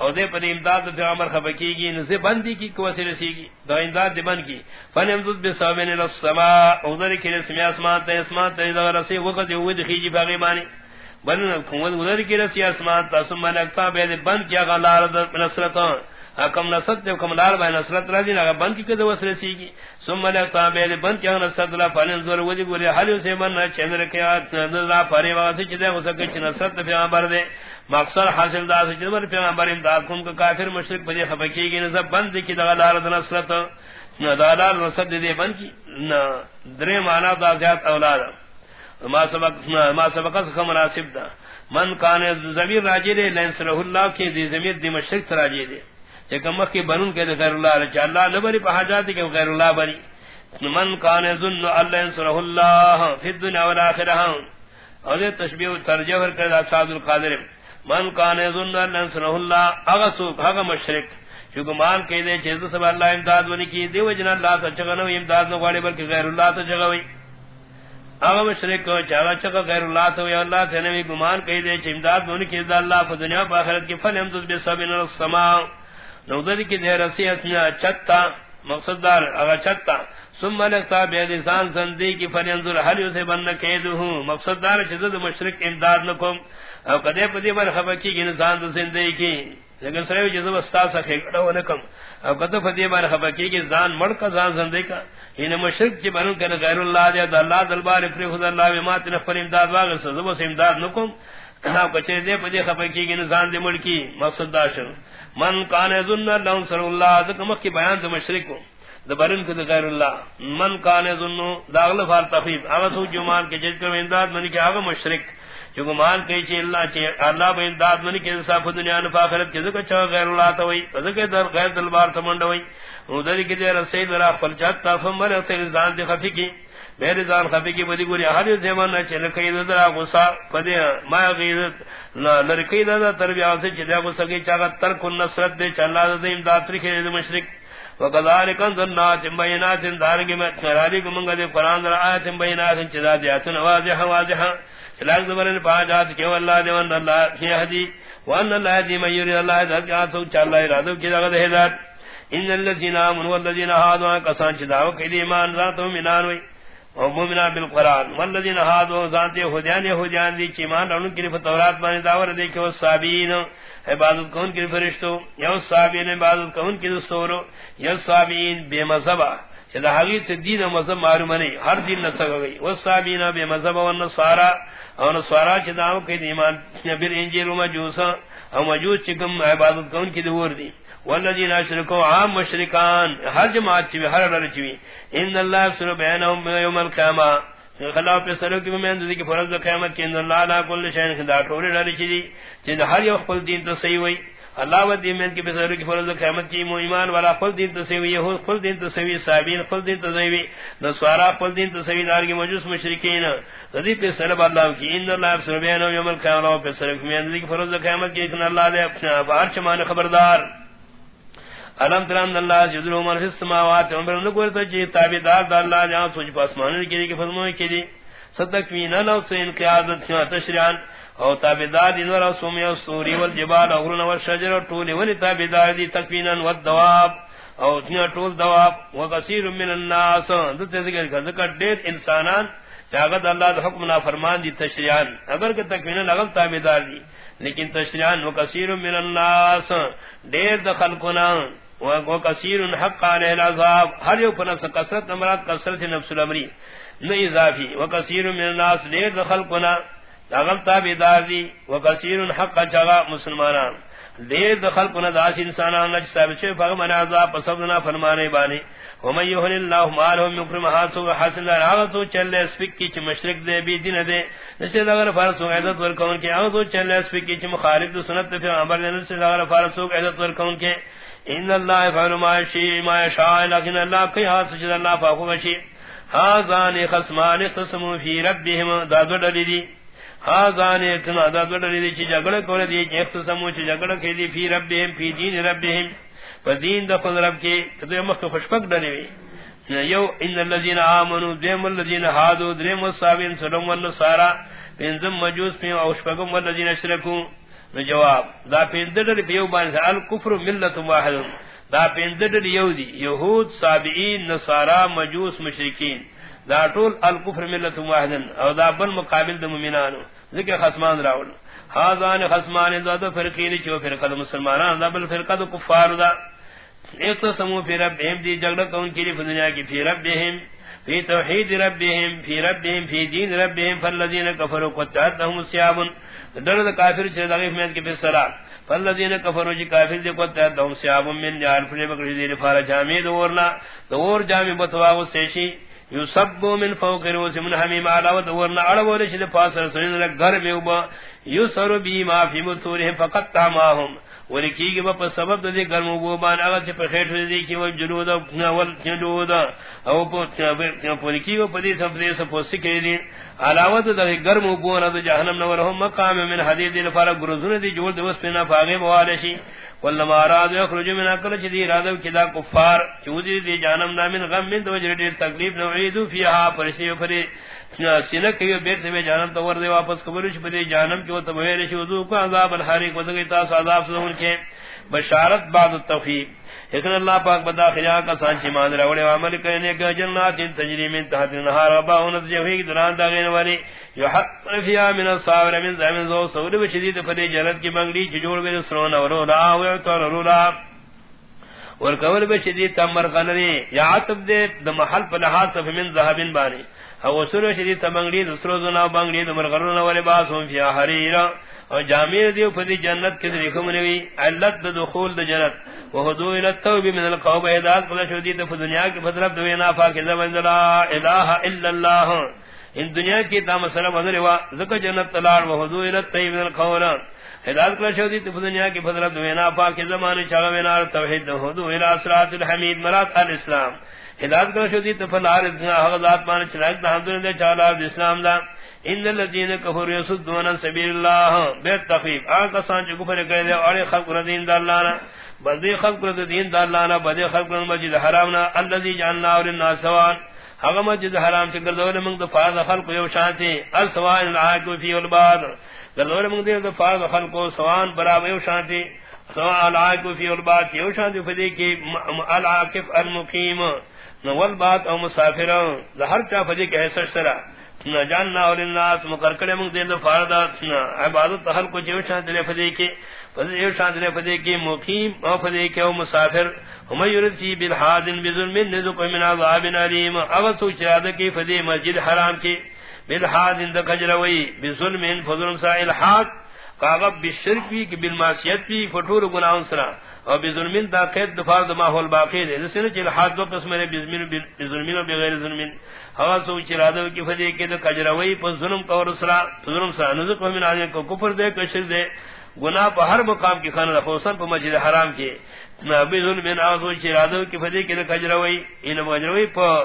Speaker 1: او دے پر امداد دے عمر خبکی گی نزے بندی کی کوسی رسی گی دا امداد دے بند کی. فن امدود بے صحبین السماء. او در کی رسمی اسمان تا اسمان تا دا رسی وقت ہوئی دے خیجی باغی بانی بلن کمود در کی رسی اسمان تا سم اکتا بے دے بند کیا غلار لار نصرتا کم نصرت دے کم لار بے نصرت رازی نگا بند کی کدے وس رسی گی سم ملکتا بے بند کیا نصرت اللہ فن انظر ودی گوری حالیو سے من نہ چندر کے کیا نظر پاری واسی چدے وسکے چ نصرت پہ عمر دے. مقصد حاصل دا سے جبر پیغمبر امداد کوم کا کافر مشرک بجے خفکی کی نظر بند کی دا دغلار نصرت، نہ دا دالار نصرت دے بند کی، نہ درے معنی دا زیاد اولاد. ما سبق ما سبق اس مناسب دا. من کان ضمیر راجی دے لین سر اللہ کی دی ضمیر دی مشرک راجی دے. کہ کی بنن کے غیر اللہ رچ اللہ نہ بری پہاجات کے غیر اللہ بری من کان ظن اللہ سر اللہ فی الدنیا والآخرہ۔ اور یہ تشبیہ ترجمہ کر اصحاب القادر۔ من کان ظن ان اللہ اغسو بھگ مشرک۔ چونکہ مان کہ دے چیز سب اللہ امداد ونی کی، دیو جن اللہ تو چگنو امداد نہ گاڑی بلکہ غیر اللہ تو جگوی اغا مشرک کو چاغا چگا غیر اللہ تو یا اللہ تے نبی گمان کہ دے چ امداد ونی کی، دا اللہ ف دنیا و آخرت کی، فل ہم بے سبن السما نو دے کی دے رسیت چتا، مقصد دار اغا چتا۔ ثم لقتا بیدسان سندی کی فرینظر حل یوسے بند کیدو مقصد دار چیزد مشرک امداد لکم او قدے پدی بر خبر کی انسان تو زندگی کی۔ لیکن سرے جزب استاد سکھے کڑو نکم او قدے پدی بر خبر کی کہ زان مڑ کا زان زندگی کا۔ ان مشرک چ جی بنو کر غیر اللہ دے اللہ دربار فری خدا اللہ و تن فر امداد واگ سزب سے امداد نکم او کچے دے پدی خبر کی انسان دے مڑ کی۔ مقصد داش من کان ظن اللہ صلی اللہ، ذکر کی بیان تو مشرک دبرن کو غیر اللہ. من کان ظن داغل فار تخفیف اگر تو جمان کے جج کر امداد من کی اگر مشرک. چونکہ مان کہی چی اللہ چی اللہ با امداد منی کی انصاف دنیا نفا آخرت کی ذکر چاہ غیر اللہ تاوئی ذکر در غیر دلبار تمنڈوئی ادھر کی دیر سید را فلچات تافم بر اختر زان دی خفی کی. میرے زان خفی کی بدی گوری ہر زمان نہ چل کئی در غصہ پدی ما غیرت لرکی دا تربیہ سے چلیا غصہ کی چاہتا ترک النصرت دے چلا دا امداد ترکی دے مشرک. وکذالک انزلنات بینات دارنگی میں چرالی کو منگا دے قرآن در آیت بینات چدا دیاتن واضح واضح. چلاک زبرن پاجات کہ اللہ دے وان اللہ کی ہدی وان اللہ دی من یرید اللہ ذات کا تو چل اللہ ارادو کی جگہ ہدایت ان الذين امنوا والذين هادوا كسان چداو کہ ایمان ذاتو منان وئی او مومنا بالقران والذين هادوا ذات یہودیان یہودیان دی ایمان ان کی تورات میں داور دے کہ وہ صابین، عبادت کون کی فرشتو، یا صابین، عبادت کون کی دستور یا صابین، بے مذہب کہ حقیقت سے دین و مذہب معلوم نہیں، ہر دین نہ سکا گئی. وہ صابینا بے مذہب و نصارا اور نصارا کے داو کہ ایمان، نبی، انجیل و مجوس او مجوس چکم عبادت کون کی دور دی. والذین اشرکوا عام مشرکان، ہر جماعت چھ ہر ہر چھ ان اللہ سر بینهم یوم القیامہ۔ خلاف پہ سرو کی میں اندی کی فرض قیامت کے اندر لا لا کل شین خدا ٹھوڑے ڈالی چھ دی۔ ہر یو خپل دین تو صحیح ہوئی۔ اللہ و دین میں کی بسر کی فرض قیامت کی ایمان والا خپل دین تو سوی یہ خپل دین تو سوی صابین خپل دین تو سوی نسوارا خپل دین تو سوی دار کی مجوس مشرکین۔ ذی پہ سر اللہ کی ان اللہ سبحانہ یوم القیامت پہ سر کی میں کی فرض قیامت کی ان اللہ دے اپنا بار چمان خبردار۔ علم تران اللہ جذلو من فی السماوات و بر نکور تو جی تابعدار دا اللہ جہاں سوچ پاسمان کی کہ فرمائے کی کہ صدقینا نو سے انقیادت تشریعان او تابدار دین ورا سومی او سوری والجبال او غرون والشجر و طول ونی تابدار دی تکفینا والدواب او تنیا طول دواب. وقصیر من الناس. دتے ذکر کر ذکر دیت انسانان. چاگت اللہ دا حکم نا فرمان دی تشریعان اگر کہ تکفینا لغم تابدار دی. لیکن تشریعان وقصیر من الناس. دیر دخل کنان کنا وقصیر حق علیہ العذاب. ہر یو پنفس قصرت نمرات قصرت نفس الامری نئی اضافی وقصیر من الناس دیر دخل کنا اغم تابدار دی وکثیر حق جگا مسلمانان. دیر دخل کنا داس انسانان لج ثابت چھ فغم عذاب پسبنا فرمانے بانی ومن یہن اللہ مالهم مکرم حاسو حاصل راغتو چلے سپک کی چھ مشرک دے بی دین دے نسے دغر فارسو عزت ورکون کے اغتو چلے سپک کی چھ مخالف دو سنت پھر عمر دے نسے دغر فارسو عزت ورکون کے ان اللہ فعل ما شیء ما شاء لیکن اللہ کی ہاتھ سے اللہ فاقو بشی ہاذان خصمان قسموا فی ربهم دادو دلی آزان اتنا دا دوڑا لی چی جگڑا کولا دی، چی اختصمو چی جگڑا کی دی، فی ربهم فی دین ربهم فا دین دا خود رب کی کتو مخت خوشپک ڈلی وی. یو، ان اللذین آمنو دیم اللذین حادو، دریم الصابین سلم والنصارا، پینزم مجوز پین اوشپکم واللذین اشرکو جواب، دا پینزر ڈلی پیو بانسا الکفر ملت واحد. دا پینزر ڈلی دی یہود صابعین نصارا، مجوس، مشرکین. دا طول الکفر ملت واحد او دا بن مقابل دا ممینانو ذکر خصمان راول حاضان خصمان زاد فرقین چو فرقہ مسلمانان دا بل فرقہ کفار دا ایک تو سمو فی ربهم دی جگڑا کون کی دنیا کی فی ربهم، فی توحید ربهم، فی ربهم، فی دین ربهم، فالذین کفروا قطعت لهم در دا کافر چھے دغیف میں کی سرا۔ فالذین کفروا جی کافر دی قطعت لهم سیاب من جار فلی بکر دیر فارا جامی دورنا۔ دور جامی بتوا سیشی۔ یسب من فوق روس من حمیم علاو دورنا۔ علاو رشد پاسر سنین لگ گھر میں اوبا۔ یسر بی ما فی مطورهم فقط تاماهم ولکی گی با سبب دے گرم وہ بان اگر چھ پخیٹ دے کی وہ جلود ناول جلود او پولکی وہ پدی سب دے سب سکے دی. علاوت دے گرم وہ نہ جہنم نور ہم مقام من حدید الفار گرزن دی جوڑ دوس پنا پاگے موالشی ولما اراد يخرج من اكل شدي رادو كذا كفار چودی دی جہنم نامن غم من تو جڑی تکلیف نو عیدو فیها پرسی پری سینہ کہ بیت میں جانم تو ور دے واپس قبرش چ پری جہنم کی تو بہر شو ذو کو عذاب الحریق ودگی تا عذاب سن کے. بشارت بعد التوفیق. لیکن اللہ پاک بدا خیا کا سانچی مان روڑے عمل کرنے کا جنات تجری من تحت النهار باون جوہی دران داغین والی یحق فیا من الصابر من زمن زو سود بشدید فدی جنت کی بنگلی جوڑ گئے سرون اور لا و تو رولا اور قول بشدید تمر قنری یا عتب دے د محل فلحات من ذهب بانی. او سر شدید تمنگلی دوسرو زنا بنگلی دمر غرون والے باسوں فیا حریرہ اور جامع دیو پدی جنت کے ذریعے منوی علت دخول د جنت. وهدو الى التوب من القوم. اذا قال شدی تو دنیا کی بدل دو نا پاک زمن لا الہ الا اللہ ان دنیا کی تام سلام حضر وا زک جنت تلار وهدو الى التوب من القول. ہدایت کر شدی تو دنیا کی بدل دو نا پاک زمانے چاو نا توحید وهدو الى صراط الحمید. مراد الاسلام. ہدایت کر شدی تو فلار ذات مان چلاک حمد للہ چالا اسلام دا ان الذين كفروا يصدون عن سبيل الله بالتخفيف اگا سان جو کفر کرے اور خلق دین دا اللہ نا بدی خلق دین دا اللہ نا بدی خلق مسجد حرام نا، الذي جعلنا اور الناس سوان اگا مسجد حرام چ گردول من تو فاز خلق یو شانتی السوان العاق فی الباد گردول من تو فاز خلق سوان برابر یو شانتی سوان العاق فی الباد یو شانتی فدی کی العاقف المقیم. نول بات او مسافر ہر چا فدی کہ ہے سرا جاننا اور الناس مکرکڑے من دین فردا عبادت حل کو جو شان دے فدی کی فدی جو شان دے فدی کی مقیم او فدی کی او مسافر ہم یرسی بالحاد بظلم نذق من عذاب علیم او تو چاد کی فدی مسجد حرام کی بالحاد اند کجروی بظلم فظلم سائل حق کاغب بالشرک بھی کی بالمعصیت کی فٹور گناہوں سرا اور بظلم دا قید دفاع ماحول باقی ہے جس نے چل حد دو قسم ہے بظلم بغیر ظلم ہوا سو چرادو کی فدی کے تو کجروی پر ظلم کو رسرا ظلم سا نزق من آنے کو کفر دے کشر دے گناہ پر ہر مقام کی خانہ خصوصاً پر مسجد حرام کی نبی ظلم من آسو چرادو کی فدی کے تو کجروی یعنی ان مجروی پر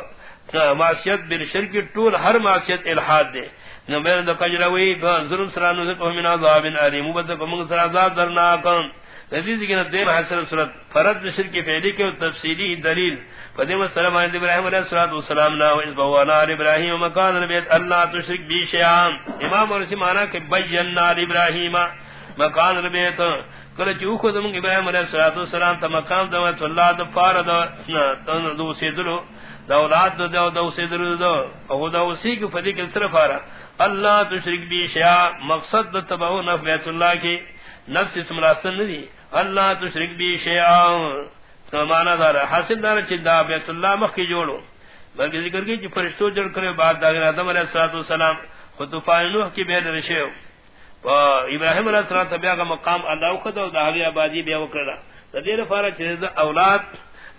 Speaker 1: معصیت بن شرک طول ہر معصیت الحاد دے نبی تو کجروی پر ظلم سرا نزق من عذاب علی مبتک من سرا عذاب درناکم نبی ذکر دین حسن صورت فرد شرک فعلی کے تفصیلی دلیل. فدیم السلام علیہ ابراہیم علیہ الصلوۃ والسلام نا اس بوانا ابراہیم مکان البیت اللہ تشرک بی شیان امام اور اسی معنی کہ بینا ابراہیم مکان البیت کل چو خود ابراہیم علیہ الصلوۃ والسلام تا مقام دو اللہ دو فارد دو سیدلو دولات دو دو دو سیدلو دو او دو سی کی فدی کے صرف آرہ اللہ تشرک بی شیان مقصد دو تباو نف بیت اللہ کی نفس اسم راستن ندی اللہ تشرک بی شیان مانا دار حاصل دار چدا بیت اللہ مخ کی جوڑو. بلکہ ذکر کی کہ فرشتوں جڑ کرے بعد دا آدم علیہ الصلوۃ والسلام خود طوفان نوح کی بہت رشیو و ابراہیم علیہ السلام تبیا کا مقام اللہ خود و دہلی آبادی بیا وکڑا دیر فارا چیز اولاد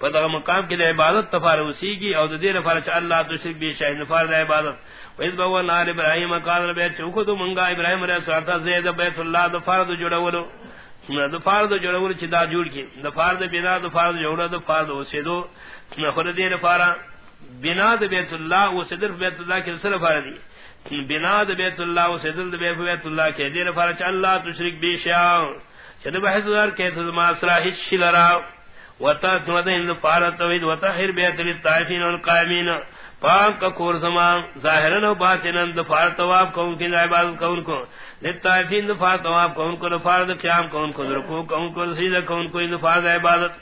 Speaker 1: پتہ مقام کی دا عبادت تفار اسی کی اور دیر فارا چ اللہ تو شرک بھی شاہد فار عبادت. ویز باوان آل ابراہیم قادر وإذ بوّلنا لإبراهيم قال البيت شوكتو منغا إبراهيم عليه الصلاة زيد بيت الله دفارد جوڑولو دفارد جوڑولو چی دا جوڑ کی دفارد بنا دفارد جوڑا دفارد وسیدو خود دین فارا بنا د بیت اللہ وسیدر بیت اللہ کی سر فاردی بنا د بیت اللہ وسیدر بیت اللہ کی دین فارا چا اللہ تشرک بیشا چد بحث دار کہ تو ما اصلاح شلرا وتا تمدین فارا توحید وتحر بیت للطائفین والقائمین پاک کا کور زمان ظاہرن و باطنن دفار تواب کون کی عبادت کون کو لطائفین دفار تواب کون کو دفار قیام کون کو درکو کون کو سیدہ کون کو دفار عبادت.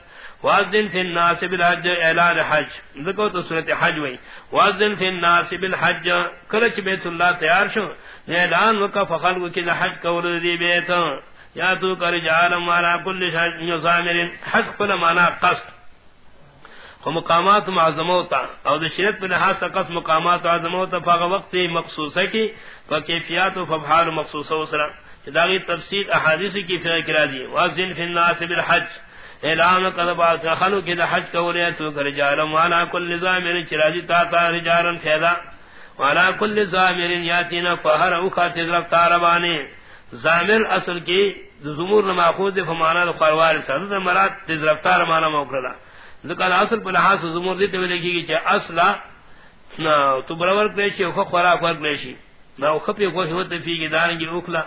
Speaker 1: وازدن فی الناس بالحج، اعلان حج. ذکو تو صورت حج وئی. وازدن فی الناس بالحج. کلچ بیت اللہ تیار شو. اعلان وکا فخلق کی حج کور دی بیت یا تو کر جعالم والا کل شاید یزامرین حج کل مانا قصد. مقامات معظموتا او د شریعت په لحاظ تقص مقامات معظموتا فغه وقت مخصوصه کی، په کیفیت او فبحال مخصوصه سره. داغی تفسیر احادیث کی فقہ کرا دی واذن فی الناس بالحج. اعلان قضا خلو کی حج کولے تو کر جالم والا کل نظام چراجی تا تا رجالن فیدا والا کل زامر یاتینا فہر او خاطر رفتار بانے زامر اصل کی زمور ماخوذ فمانا قروار سر مراد تز رفتار مانا موکلا ذکر اصل پر لحاظ زمور دیتے ہوئے لکھی گی چھے اصلا تو برور کلیشی او خوراک ور کلیشی نا او خپی کوشی ہوتے فی گی دارنگی اکلا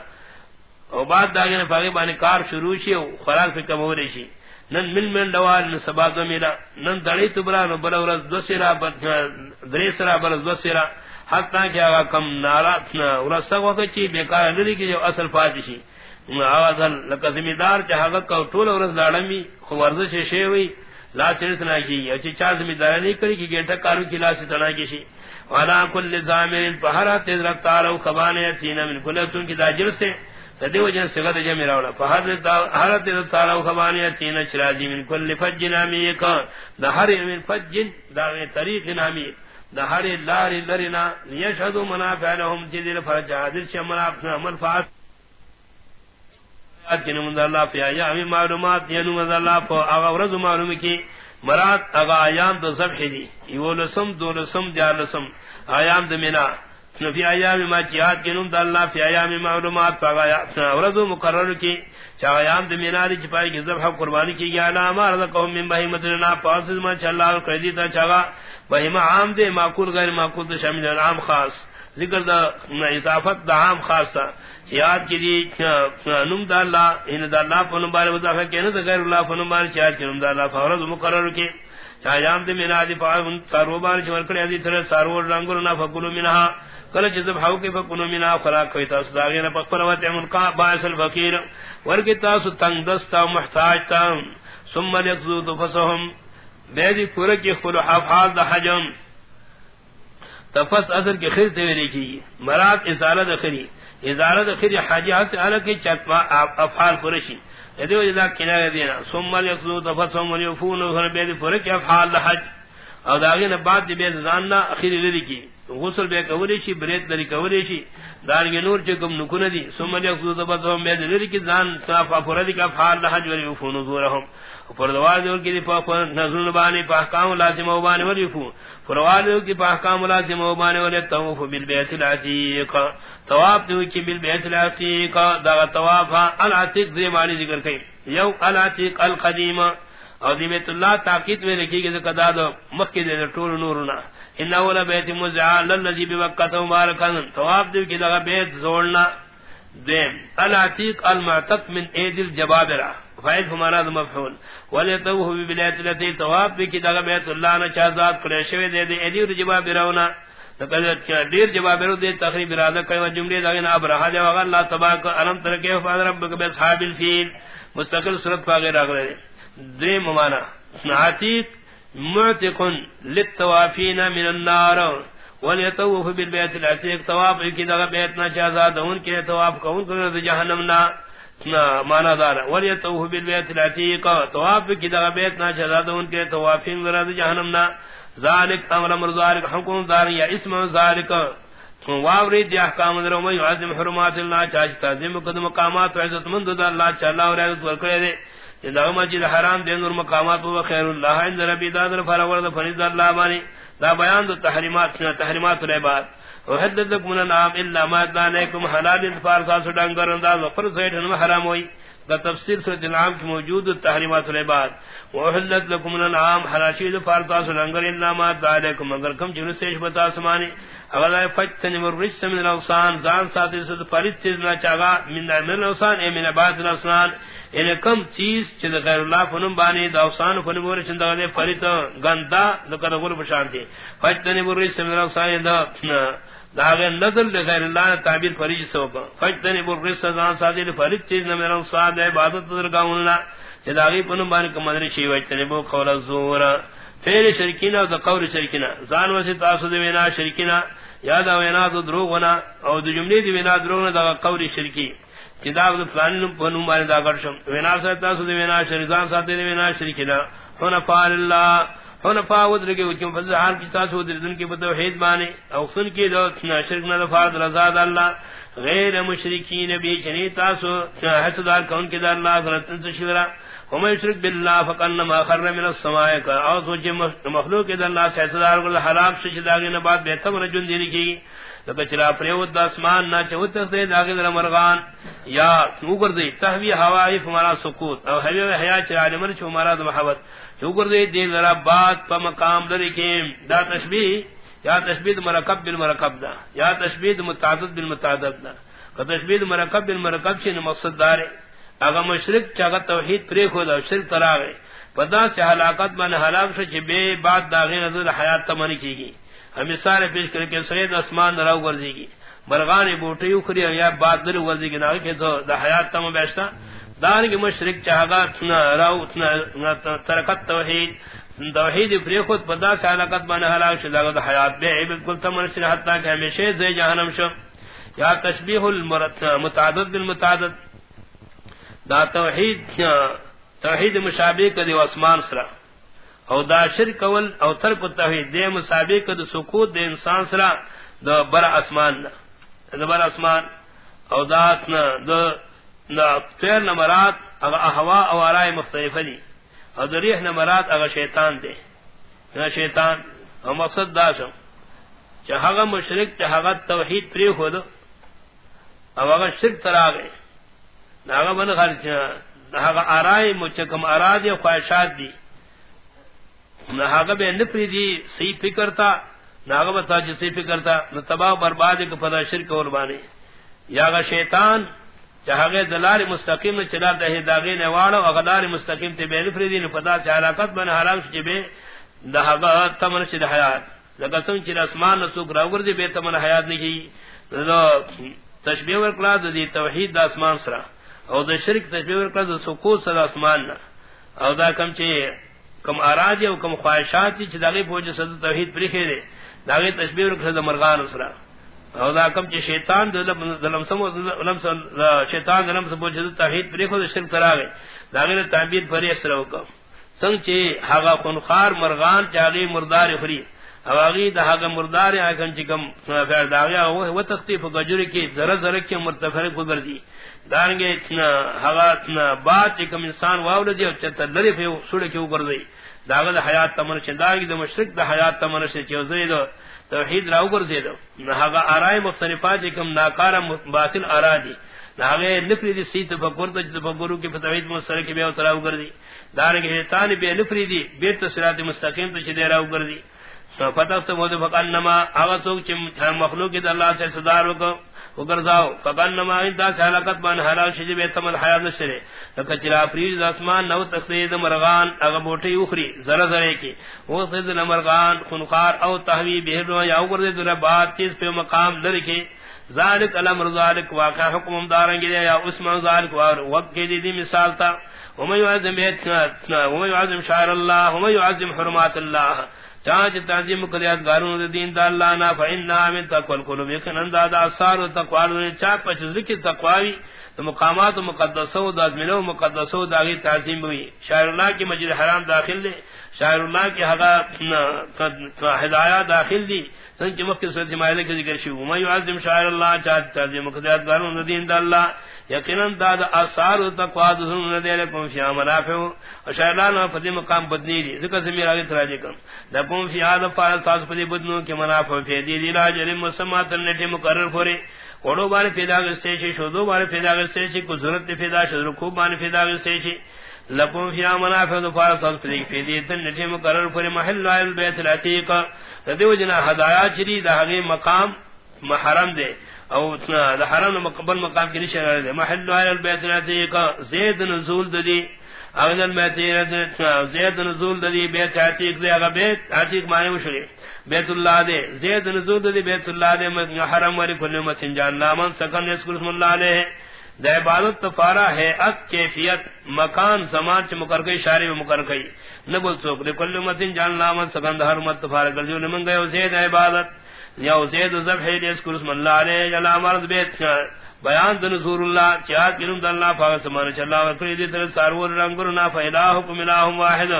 Speaker 1: او بعد داگین فاقی بانی کار شروع شی او خوراک پی کم ہو رشی نن مل مل دوال، نن سبا دو میلا نن دڑی تو برا، نو بلا ورز دو سیرا دری سرا برز دو سیرا حتی کہ آگا کم نارا ورز سگ وقت چی بیکار نری کی جو اصل فاتشی آواز لکا زمیدار چاہاگا کو طول ورز دارمی خو ورزش شیوی لا چرتنا کی اچھی چار زمیندار نہیں کری کی گیٹا کارو کی لا ستنا کی شی۔ والا کل زامن پہرا تیز رفتار او خبانے تین من کل تن کی داجر سے تدی وجہ سے غد جمع راولا۔ پہرا تیز رفتار او خبانے تین چراجی من کل فج نامی کا دہر من فج داغ طریق نامی۔ دہر لار لرنا یشهد منافع لهم جدیر فرج حاضر شمنا منافع منفعت اللہ فی ایام معلومات ینو اللہ فو اغا ورز معلوم کی مراد اغا ایام دو ذبح دی، یو لسم، دو لسم جار لسم ایام دو منا فی ایام ما جہاد کی نم اللہ فی ایام معلومات فاغا ورز مقرر کی چاہ ایام دو منا دی چپائی کی ذبح قربانی کی گیا. علامہ رضاکہم من بہیمت لنا پاسز ما چا اللہ کردی تا چاہا بہیمہ عام دے، معقول، غیر معقول دے، شامل، عام خاص. ذکر دا اضافت دا عام خاص تا. یاد کی دی نم دا اللہ ان دا اللہ فنم بارے وضافہ کہنے دا غیر اللہ فنم بارے چاہت کی نم دا اللہ فورد مقرر کی. چاہیام دی مینا دی فاہم سارو بارے چمرکڑی عزی تر سارو رنگو رنگلنا فکلو منہا. کل جذب حاو کی فکلو منہا خلاق کوئی تاس تاسو داغینا پکفر وطعمن قا باعث الفقیر. ورکی تاسو تنگ دستا محتاج تا. ثم لیقضو تفسهم بیدی پورکی خلو حفاظ دا حجم. تفس اثر کی خیر تیوری کی مراد ازالت خری ازالت خری حاجات علکی چتما افعال پرشی یدی وجہ دا کنایہ دینا. ثم لیقضو تفسهم ولیفون وخر بیدی پورکی افعال حج. او داغین بعد دی بید زاننا اخیر لری کی غسل بے کولی شی، بریت لری کولی شی. دارگی نور چکم نکن دی. ثم لیقضو تفسهم بید لری کی زان صافا پوردی کا افعال دا حج ولیفون وزورهم فردواز اور کی دی پا نظر بانی، پا لازم و بانی ولیفو فردواز اور کی پا لازم و بانی ولی توف بالبیت العتیق. تواف دیو کی بالبیت العتیق. دا تواف العتیق دی معنی ذکر کئی یو العتیق القدیم. اور دی بیت اللہ تاقید میں لکھی گئی ذکر دا مکی دے طول نورنا انہو لبیت مزعال للذی بوقت مبارکن. تواف دیو کی دا بیت زورنا دیم. العتیق المعتق من اید الجبابرہ. فائد ہمارا مفعول ولتوه ببلاد التي تواب کی دغه بیت اللہ نے چازات کرے شوی دے دے ادی رجبا براونا تکلت کیا دیر جواب رو دے تقریب ارادہ کرے جملے دغه نہ ابرہ دے وغ اللہ تبارک علم ترکے فاد ربک باصحاب الفیل. مستقل صورت پاگے راغلے دے ممانا عتیق معتق للتوافین من النار. وليتوف بالبيت العتيق طواف کی دغه بیت نہ چازات ان کے طواف کون کرے جہنم نہ. مانا دار ولی توہ بالبیت العتیق طواف کی دا بیت نہ جزاد ان کے طوافین ذرا جہنم نہ ذالک امر مرزارک حکم دار یا اسم ذالک. واوری دی احکام در میں عظم حرمات اللہ چاہتا ذم قدم مقامات عزت مند دا اللہ چلا اور عزت ورکڑے دے. دا مسجد حرام دے، نور مقامات و خیر اللہ عند ربی دادر فرورد فرض اللہ بانی. دا بیان دو تحریمات تحریمات العباد. وحددك من النعام إلا ما دانيكم حلال الفارسا سدنگر انداز وفر زيد انما حرام ہوئی کا تفسیر سورة العام کی موجود التحریمات العباد وحدد لكم من النعام حلاشید فارسا سدنگر الا ما دانيكم اگر کم جنس سیش بتا سمانی اگر آئے فتن مررس من الاوسان زان ساتھ سد فرد چیزنا چاگا من الاوسان اے من عباد الاوسان یعنی کم چیز چیز غیر اللہ فنم بانی دا اوسان فنم بوری چند غیر فرد گندا لکر غرب شانتی. فتن مررس من الاوسان دا داغه نظر دے غیر اللہ تعبیر فریج سو کو فجتنی برغس سزان سادی فرج چیز نہ میرا استاد عبادت درگاونا جداغی پن بان کو مدر شی وجتنی بو قول الزور. پھر شرکینا و قول شرکینا زان وسی تاسو دی وینا شرکینا یاد او وینا تو دروغ ونا او د جملے دی وینا دروغ نہ دا قول شرکی کتاب فلان نو پن بان دا گرشم وینا سے تاسو دی وینا شرکان ساتھ دی وینا شرکینا ہونا فال اللہ حنفا ودر کے وچم فضل کی تاسو ودر دن کے توحید بانے او سن کے دو شرک نہ فرض رضا اللہ غیر مشرکین بھی جنی تاسو حسدار کون کے دار اللہ غلطن سے شورا ہم شرک بالله فقنما خر من السماء کا او سوچ مخلوق کے اللہ سے حسدار کو حرام سے داغے نہ بعد بہتر رجن دی کی لکہ چلا پریود آسمان نہ چوت سے داغے در مرغان یا اوپر دی تہوی ہوا ہمارا سکوت او ہوا حیا چلا مر چ ہمارا محبت شکر دے دین ذرا بات پا مقام دری کے دا تشبیح یا تشبیح مرکب بالمرکب دا، یا تشبیح متعدد بالمتعدد دا۔ کہ تشبیح مرکب بالمرکب چھے مقصد دارے اگا مشرک چاگا توحید پری خود او شرک تراغے پدا سے حلاقت من حلاق شو چھے بے بعد داغی نظر حیات تمانی کی گی ہم سارے پیش کر کے سید اسمان دراؤ ورزی گی مرغان بوٹی اخری یا بعد در ورزی گی ناگی کہ دا حیات تم بیشتا۔ دان کی مشرک چاہگا راو، اتنا ترکت توحید۔ توحید فری خود پدا سے علاقت بنا ہلاک شدہ گا حیات بے عبد کل تمن سر حتی کہ ہمیشہ زی جہنم شو۔ یا تشبیح المتعدد بالمتعدد۔ دا توحید توحید مشابہ کدی اسمان سرا۔ او دا شرک اول او ترک توحید دے مشابہ کد سکوت دے انسان سرا، دا بر اسمان دا بر اسمان او دا دا نا نمرات اگا احوا او آرائی مختلف دی۔ او دا ریح نمرات اگا شیطان دے۔ نا شیطان او مقصد دا شو چاہاگا مشرک چاہاگا توحید پری خود او اگا شرک ترا گئے ناگا من خرچ ناگا آرائی مچکم ارادی و خواہشات دی۔ ناگا بے نپری دی سی فکر تا ناگا بتا جسی فکر تا نتباہ بربادی کو پدا شرک اور بانے۔ یا گا شیطان چاہے دلار مستقیم چلا دہ داغی نے واڑو اغدار مستقیم تے بے نفردی نے پتہ پتا چالاقت بن حرام چبے دہگا تمن چھ حیات. لگا سن چھ اسمان سوک راور دی بے تمن حیات نہیں کی تشبیہ ور کلا دی توحید دا اسمان سرا او دا شرک تشبیہ ور کلا سکوت سرا اسمان نا او دا کم چھ کم اراد او کم خواہشات چھ داغی پوج صد توحید پرکھے دے داغی تشبیہ ور کلا مرغان سرا او دا کم چ شیطان د ظلم سمو ظلم شیطان ظلم سمو جد توحید پر خود شرک کرا گئے داغیر تعبیر پر اس طرح کو سنگ چ ہاگا خار مرغان چاغی مردار فری اواغی دا ہاگا مردار اکن چ کم فعل فر داغیا وہ تخفیف گجر کی ذرا ذرا کی مرتفع کو گردی دارنگے اتنا ہاگا اتنا بات کم انسان واول دی او چې چت لری پہ سڑ کیوں گردی داغل حیات تمن چنداگی دا مشرک دا حیات تمن سے چوزید توحید راو گر زیدو نہاگا آرائی مختلفات کم ناکارا باطل آرا دی نہاگا نفری دی سی تفکر تا جد فکرو کی فتوحید مستر کی بے اتراو گر دی دارنگی حیطان بے نفری دی بیت سرات مستقیم تا دے راو گر دی فتخت مود فقال نما آغا سوک چم مخلوق دا اللہ سے صدار وکو وگرزاو فقال نما انتا سحلقت بان حلال شجب اتمد حیات نشرے لکہ چلا پریز اسمان نو تخلید مرغان. اگا بوٹی اخری ذرا ذرے کی. وہ خید مرغان خنخار او تحوی بہر یا اگر ذرا بات چیز پہ مقام در کے ذالک الامر ذالک واقع حکم دارنگی دے یا اسم ذالک وقت کی دی, دی مثال تا. ومن يعظم بيتنا ومن يعظم شعر الله ومن يعظم حرمات الله. چاچ تعظیم کلیات گارون دین دا اللہ نا فإننا من تقوى القلوب۔ یکن اندادا اثار و تقوی چاپ پچ ذکر تقوی تو مقامات و مقدسو دا ازمنو مقدسو دا غیر تعظیم ہوئی شاعر اللہ کی مجد حرام داخل دے، شاعر اللہ کی حقا ہدایات داخل دی۔ سنچ مکی صورت مائلہ کے ذکر شیو ومن یعظم شاعر اللہ چاہت تعظیم کلیات گارون دین دا اللہ یقینا داد اثار تقوا ذن دے لکم فی منافع اشارنا فدی مقام بدنی دی ذکر زمیر اگے تراجے کم لکم فی هذا فعل تاس فدی بدنو کے منافع فی دی دی لاجر مسمات نٹی مقرر پھورے کوڑو بار پیدا گستے چھ شودو بار پیدا گستے چھ کو ضرورت پیدا شد رکو بار پیدا گستے چھ لکم فی منافع فعل تاس فدی فی دی تن نٹی مقرر پھورے محل البیت العتیق. تدیو جنا ہدایات چری دا مقام محرم دے او دا حرم مقبل مقام کی نشان ہے محل ہے البیت العتیق زید نزول ددی اغل البیت زید نزول ددی بیت عتیق دے. اگر بیت عتیق معنی وشری بیت اللہ دے. زید نزول ددی بیت اللہ دے. حرم وری کل مسن جان نام سکن اسم اللہ علیہ دا عبادت تفارا ہے. ات کیفیت مکان زمان چ مقرر گئی شاری میں مقرر گئی. نبل سوک لکل مسن جان نام سکن ہر مت تفارا کر جو. نمن گئے زید عبادت. یا زید ذبح لیس کر اسم اللہ علیہ جلا مرض بیت. بیان دن نزور اللہ چاہت کنم دن اللہ فاغ سمان چلا وکری دی تر سارور رنگرنا فإلہکم الہم واحد.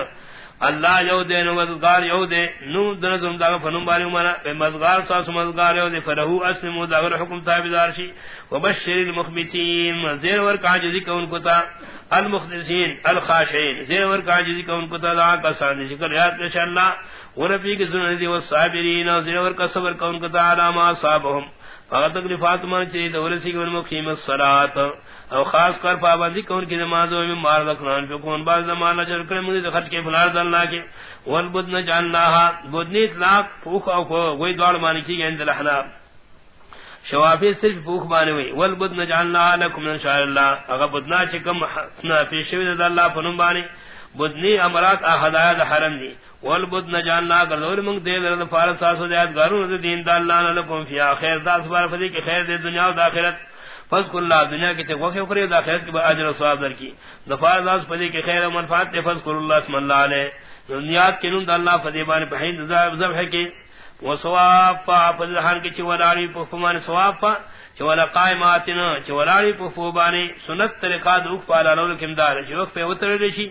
Speaker 1: اللہ یو دے نو مدگار یو دے، نو دن زم داغ فنم باری مانا، بے مدگار ساس مدگار یو دے فرہو اسلمو داغر حکم تابدار شی. وبشر المخبتین، زیر ورک عاجزی کون کتا المخلصین الخاشعین، زیر ورک عاجزی کون کتا، دعا کسان شکر یاد کشا اللہ. ورفی کی دی والصابرین زنور کا صبر کون کا تعالی ما صابهم فقط تکلیفات دورسی کی مقیم او خاص کر پابندی کون کی نماز میں مار رکھنان پہ کون بعض زمانہ مجھے کے فلار اللہ کے بدن بدنی اطلاق او کوئی دوڑ مانی کی شوافی صرف فوخ مانی ہوئی ول بدن جانناها لكم ان اگر بدنا چکم فی شوید اللہ فنم بانی. بدنی امرات احدایات حرم دی. والبد نجاننا گردور منگ دے لرد فارس ساسو دیات گارون دے دین دا اللہ لکم فی آخیر دا سبار فدی کی خیر دے دنیا و دا آخرت. فذکر اللہ دنیا کی تے وقت اخری دا خیر کی اجر و ثواب در کی. دفار داس پدی کی خیر و منفعت تے فذکر اللہ اسم اللہ علیہ. دنیات کی نند اللہ فدی بان پہین ذبح کی. و ثواب فا فضلحان کی چولالی پفمان ثواب فا چولا قائماتنا چولالی پفوبانی سنت طریقہ دو اکفالا لول کمدار چی پہ اتر رشی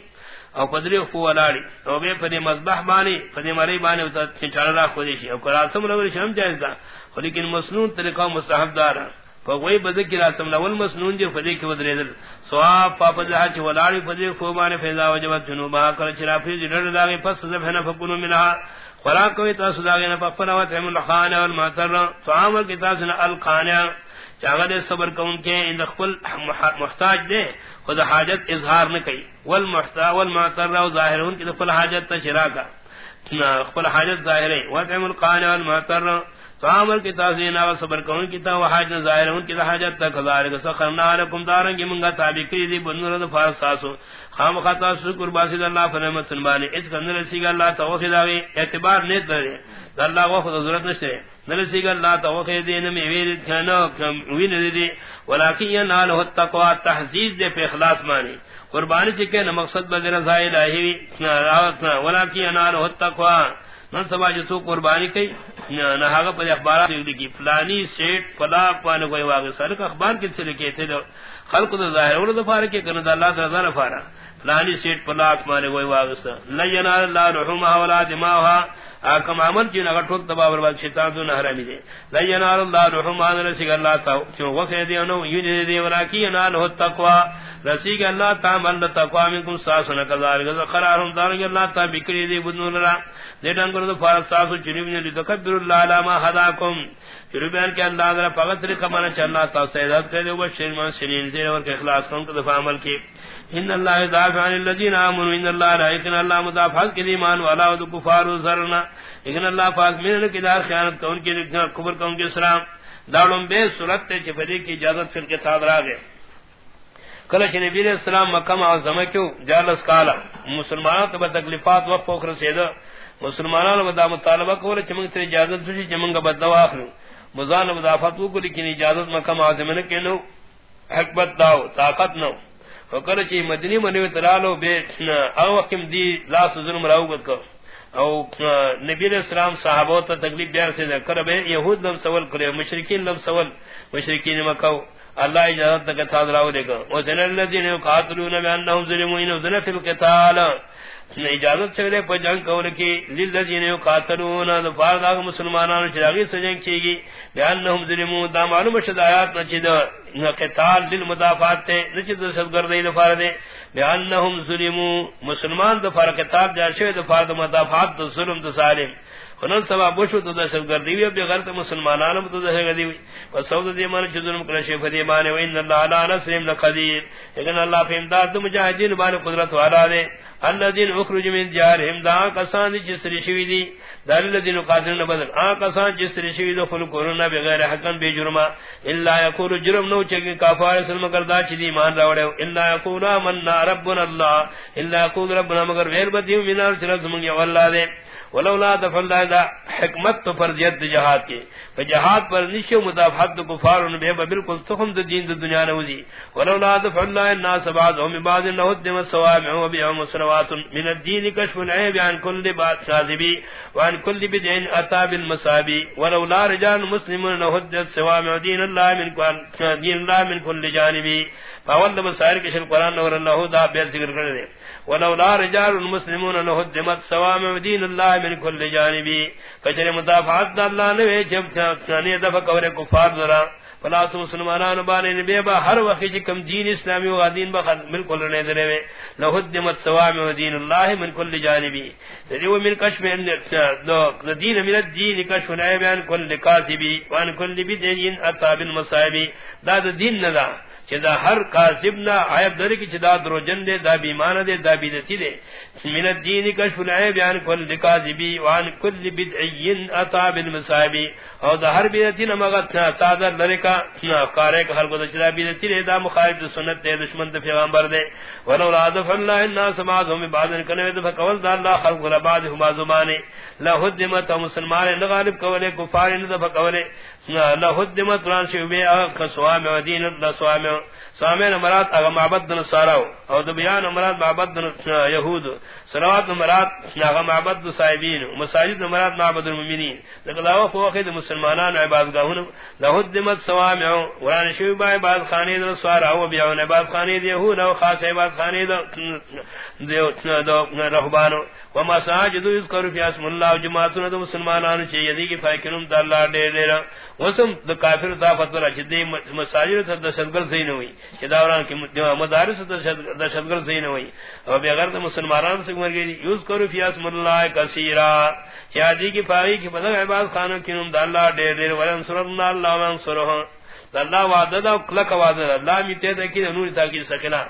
Speaker 1: او قدری خو ولاڑی او بے پدی مذبح بانی پدی مری بانی وتا چڑھ را خودی او قراسم لولی شرم جائز دا لیکن مسنون طریقہ مستحب دارا فوی بذکر راسم لول مسنون جو فدی کی ودری دل ثواب پاپ جہا چ ولاڑی فدی خو بانی فیضا وجبت جنوبا کر چرا فی جڑ داگے پس ذبح نہ فکنو منها. خوراک کوئی تو سداگے نہ پپنا و تم الخانہ والمعتر طعام کتاب سن الخانہ چاغد صبر کون کے ان خپل محتاج دے خود حاجت اظہار نہ کئی۔ والمحتا والمعتر و ظاہرون کی خپل حاجت تشرا کا۔ خپل حاجت ظاہر ہے و تم الخانہ والمعتر فامل کی تازینا و صبر کون کی تا وحاج ظاہر ان کی حاجت تک ہزار ذالک سخرنا لكم دارن کی منگا تابع کی دی بنور د فارس ساسو خام خطا شکر باسی اللہ فرمت سنبانی اس کندر سی اللہ توحید اگے اعتبار نے درے اللہ وہ خود ضرورت نشے نرسی اللہ توحید دین میں ویر کنا وین دی ولکن ینال التقوا تحذیز دے پہ اخلاص مانی۔ قربانی چکے نہ مقصد بدر زائل ہے ولکن ینال التقوا من سبا جو تو قربانی کئی۔ نہ ہاگا پر اخبارات لکھی فلانی سیٹ فلا پانے کوئی واقع سر کا اخبار کس سے لکھے تھے خلق تو ظاہر اور دفار کے کرنا اللہ تعالی رضا نفارا فلانی سیٹ فلا پانے کوئی واقع سر لینا اللہ رحمہ ولا دماغها کم عمل کی نہ ٹھوک تبا برباد شیطان تو نہ حرام دے۔ لینا اللہ رحمہ رسول اللہ تا، کیوں وقت دے نو یہ دے ولا کی نہ ہو تقوا رسول اللہ تا من تقوا منکم ساسن کذالک قرارهم دار اللہ تا بکری دی بدن اللہ دیدن گرد فارس ساسو چنیب نے لتکبر اللہ علاما حداکم چنیبیان کے اللہ در فقط طریقہ مانا چلنا تا سیدات کردے و بشیر من سنین زیر ورک اخلاص کن کا دفع عمل کی ان اللہ دافع عن اللذین آمنوا، ان اللہ رائقن اللہ مدافع کی دیمان والا و کفار و ذرنا۔ لیکن اللہ پاک من کدار خیانت کون کی کبر کون کی اسلام دارم بے صورت تے چپدی کی اجازت فر کے ساتھ را گئے۔ کلچ نبی علیہ السلام مکہ معظمہ کیوں؟ جالس کالا۔ مسلمانوں تو تکلیفات وقت پوکر سیدہ مسلمانان ودا مطالبہ کو لے چمنگ تے اجازت دشی جی، چمنگ بدوا اخرو مزان ودا فتو کو لیکن اجازت مکہ معظم نے کینو حکمت داو طاقت نو۔ وکر چی مدنی منوی ترالو بے او وقتیم دی لاس ظلم راوگت کو او نبی علیہ السلام صحابہ تا تکلیف بیار سے ذکر بے یہود لم سوال کرے مشرکین لم سوال مشرکین مکو اللہ اجازت تک تھا آو دے گا وزن الذين يقاتلون بانهم ظلموا وزن فی القتال. اجازت سے پر جنگ کول کی للذین یقاتلون ظفار دا مسلمانان چراغی سے جنگ کی گی۔ بیانہم ظلموا دا معلوم شد آیات نہ چد قتال للمدافعات تے نچ دہشت گردی دفار دے۔ بیانہم ظلموا مسلمان دفار قتال جا شے دفار مدافعات ظلم دا سالم۔ فنن سبا بشو تو دہشت گردی وی بغیر تے مسلمانان تو دہشت گردی وی. و سود دی مان چذن کر شی فدی مان و ان اللہ علی نصرهم لقدیر. لیکن اللہ فی امداد مجاہدین بان قدرت والا دے. الذين اخرج من ديارهم دا کسان جسری شوی دی. دار الذين قاتلون بدل آ کسان جسری شوی دو فل کورونا بغیر حقن بے جرم. الا یقول جرم نو چگ کافار سلم کردا چ دی مان راوڑے. الا یقول من ربنا اللہ. الا یقول ربنا مگر غیر بدی من الجرم من اللہ دے. ولولا دفع اللہ دا حکمت تو فرضیت جہاد کی فجہاد پر نشو مدافعت کفار ان بے بالکل تخم دا دین دا دنیا نوزی ولولا دفع اللہ الناس بعضهم بعض نهدم الصوامع وبيعهم صلوات من الدين كشف العيب عن كل بعض كاذبي وعن كل بدع اتى بالمصابي ولولا رجال مسلمون نهدم الصوامع دين الله من كل دين الله من كل جانبي فاول بصائر کے قرآن نور اللہ دا بیل ذکر کر ولولا رجال المسلمون لهدمت سوام دين الله من كل جانب فجر مدافعات الله نے جب ثانی دفع کورے کفار ذرا فلا مسلمانان بانے نے بے با ہر وقت جی کم دین اسلامی و دین بخد بالکل نے دے وے۔ لهدمت سوام دين الله من كل جانب دیو یعنی من کشف دو دین من الدین کشف بیان کل کاذبی وان کل بدین اتاب المصائب دا دین نہ چدا ہر کاذب نہ عیب در کی چدا درو جن دے، دا بیمان دے، دا بیدتی دے. من الدین کشف العیب یان کل کاذبی، وان کل بدعین اتا بالمصائب او دا ہر بیدتی نہ مغت صادر در کا کارے کا ہر کو چدا بیدتی دے، دا مخالف سنت دے، دشمن دے پیغمبر دے. ولو رادف اللہ الناس بعضهم بعض کنے دے فقول دا اللہ خلق بعض ہما زمانے لا حدمت مسلمان غالب کولے کفار نے فقولے لہدمت حدمت قرآن شیو بے اغا سوام و دین اللہ سوام سوامین اغا معبد دن ساراو. او دبیان مرات معبد دن یہود. سلوات مرات اغا معبد دن صاحبین. مساجد مرات معبد الممینین المؤمنین لقد آوا فوقید مسلمانان عبادگاہون لا حدمت سوام قرآن شیو بے عباد خانی دن ساراو. و بیعون عباد خانی دن یہود. او خاص عباد خانی دن رہبانو. وما ساجدو اذکر فی اسم اللہ. و جماعتون دن مسلمانان چی یدی کی فائکنم دا اللہ دیر دیر. وسم د کافر دا فتوا چې د مساجد ته د شذګل زین وي چې دا وران کې مدارس ته د شذګل زین وي او بغیر د مسلمانانو څخه مرګي یوز کرو فی اسم الله کثیرا. چې دې کې پای کې بدل عبادت خانو کې نوم د الله ډېر ډېر ولن سر الله وان سره اللہ وعدہ دا کلک وعدہ اللہ میتے دا کی نور تاکید سکنا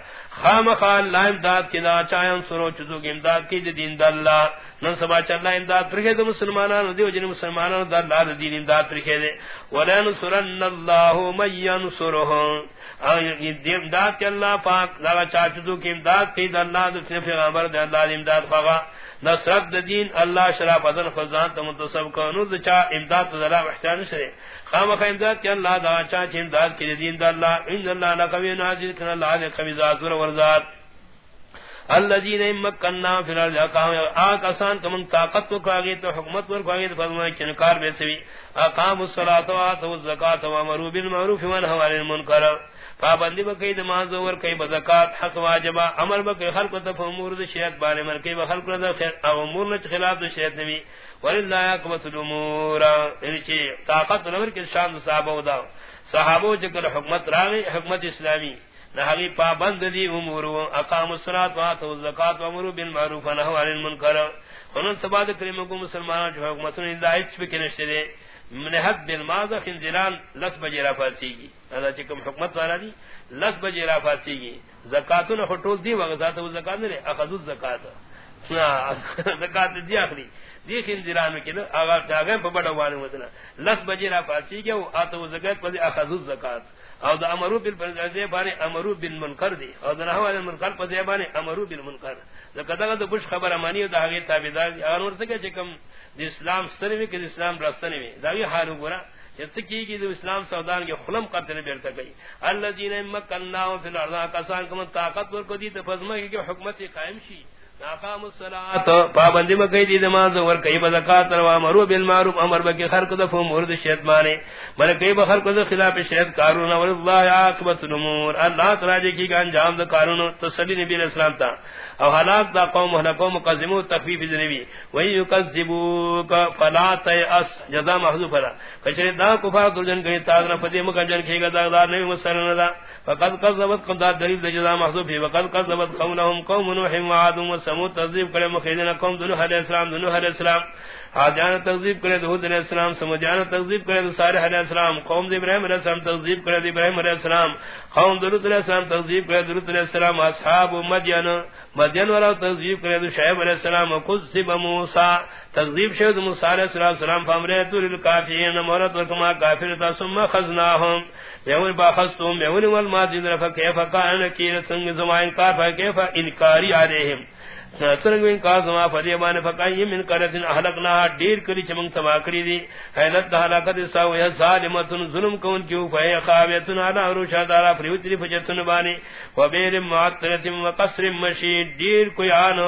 Speaker 1: خام خال لا امداد کی دا چاہم سرو چزو کی امداد کی دین دا اللہ نن سبا چلا امداد پرکے دے مسلمانان دیو جن مسلمانان دا اللہ دین امداد پرکے دے ولن سرن اللہ من ینصرهم امداد کے اللہ پاک لگا چاہ کی امداد کی دا اللہ دا پیغمبر دے اللہ دا امداد خواہ نصرت دین، اللہ شراب ادن خزان تمتصب کنو چا امداد ذرا احتیاج شرے۔ خام خ امداد کے اللہ دا چا چ امداد کی دین، دا اللہ، ان اللہ لا قوی نازل کن، اللہ نے قوی ذات ور ورزات الذين مكننا في الارض اقام اقسان کم طاقت کو کاگے تو حکومت ور کاگے تو فرمائے چنکار بے سوی اقام الصلاۃ و اتوا الزکات و امروا بالمعروف ونهوا عن المنکر. پابندی بکئی نماز اور کئی بزکات حق واجبہ، عمل بکئی خلق تف امور شریعت بارے مر کئی خلق رضا خیر او امور نہ خلاف دو شریعت نبی. وللہ اقبت الامور. یعنی چی طاقت نور کے شان صحابہ دا صحابہ جکل حکمت راغی، حکمت اسلامی. نہوی پابند دی امور اقام الصلاۃ و اتوا الزکات و امروا بالمعروف ونهوا عن المنکر. انہوں سباد کریم کو مسلمانوں جو حکمت نے ہدایت پہ کنشتے دے. منحت بالماض خنزران لس بجے را فارسی گی ادا چکم حکمت والا دی، لس بجے را فارسی گی زکاتون خطول دی وغزات و زکات نے اخذ الزکات ہاں، زکات دی اخلی. دی خنزران کی نا، آغا جاگے پا بڑا وانے مدنا لس بجے را فارسی گی او آتا و زکات پا دی اخذ الزکات او دا امرو بالفرزے بانے امرو بالمنکر دی. او دا نحو المنکر پا دی بانے امرو بالمنکر زکتا دا بش خبر امانی دا آگے تابدار دی. اگر ورسکے چکم دی اسلام ستنوی کہ اسلام رستنوی داوی حالو گورا کی کی اسلام سودان کے خلم قتل بیرتا گئی اللہ الذین مکناهم فی الارض کسان کم طاقت ور کو دی تفزمہ کی حکمت قائم شی ناقام الصلاۃ پابندی مکئی دی نماز ور کئی زکات و امر بالمعروف امر بکی خلق دف امور شیط مانے. مر کئی بخلق د خلاف شیط کارون و اللہ عاقبت الامور اللہ تعالی کی انجام د کارون تسلی نبی علیہ السلام تا. او ہلاک دا قوم ہلاکو مقزمو تخفیف ذنبی وی یکذبوک فلا تیأس. جزا محذوف را کچھر دا کفار دلجن گئی تاغنا پتی مکنجن کھے گا داغدار نبی مسرن دا. فقد قذبت قم دلیل دا جزا محذوف ہی وقد قذبت قومنهم قوم نوح وعادم وسمود تذیب کرے مخیدن قوم دنوح علیہ السلام دنوح علیہ السلام۔ حاجان تغذیب کرے، دہود علیہ السلام سمجھان تغذیب کرے صالح علیہ السلام، قوم دی ابراہیم علیہ السلام تغذیب کرے ابراہیم علیہ السلام، قوم درود علیہ السلام تغذیب کرے، درود علیہ السلام، اصحاب مدین مدین والا تغذیب کرے شعیب علیہ السلام قذب موسی۔ تغذیب شہد موسی علیہ السلام فامرے تو للکافرین مورت وکما کافر تا، ثم خذناهم یوم باخذتم یوم والماضی رفع کیف کان نکیر سنگ زمائن کافر کیف انکاری علیہم۔ سرنگ ان کا زما فدی مان فقای من کرتن اهلکنا دیر کری چمن تما کری دی حیلت ہلاکت سا و ظالمتن ظلم کون کیو فے خاویتن علی روشا دارا فریوتری فجتن بانی و بیر معطرت و قصر مشید دیر کوئی آن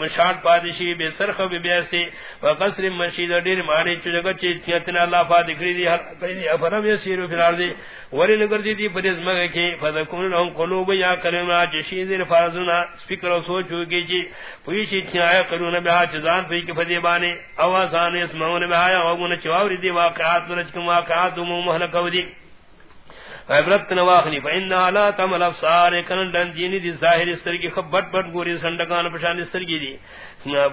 Speaker 1: مشاٹ پادشی بے سرخ بے بیستی و قصر مشید دیر مانی چجگا چی تیتن اللہ فادی کری دی افرم یسیرو فرار دی ولی نگر دی پریز مگا کی فذکون لهم قلوب یا کرنا جشید فرزنا فکر و سوچو کی جی پویشی تیایا کرون بہا چزان پی کی فدی بانے اوازان اسمون بہا یا وگون چواوری دی واقعات ورچکم واقعات امو محلقو دی۔ عبرت نواخلی فإن لا تعمل ابصار کن دن دین دی ظاہر استر کی خبٹ بٹ بٹ گوری، سنڈکان پشان استر کی دی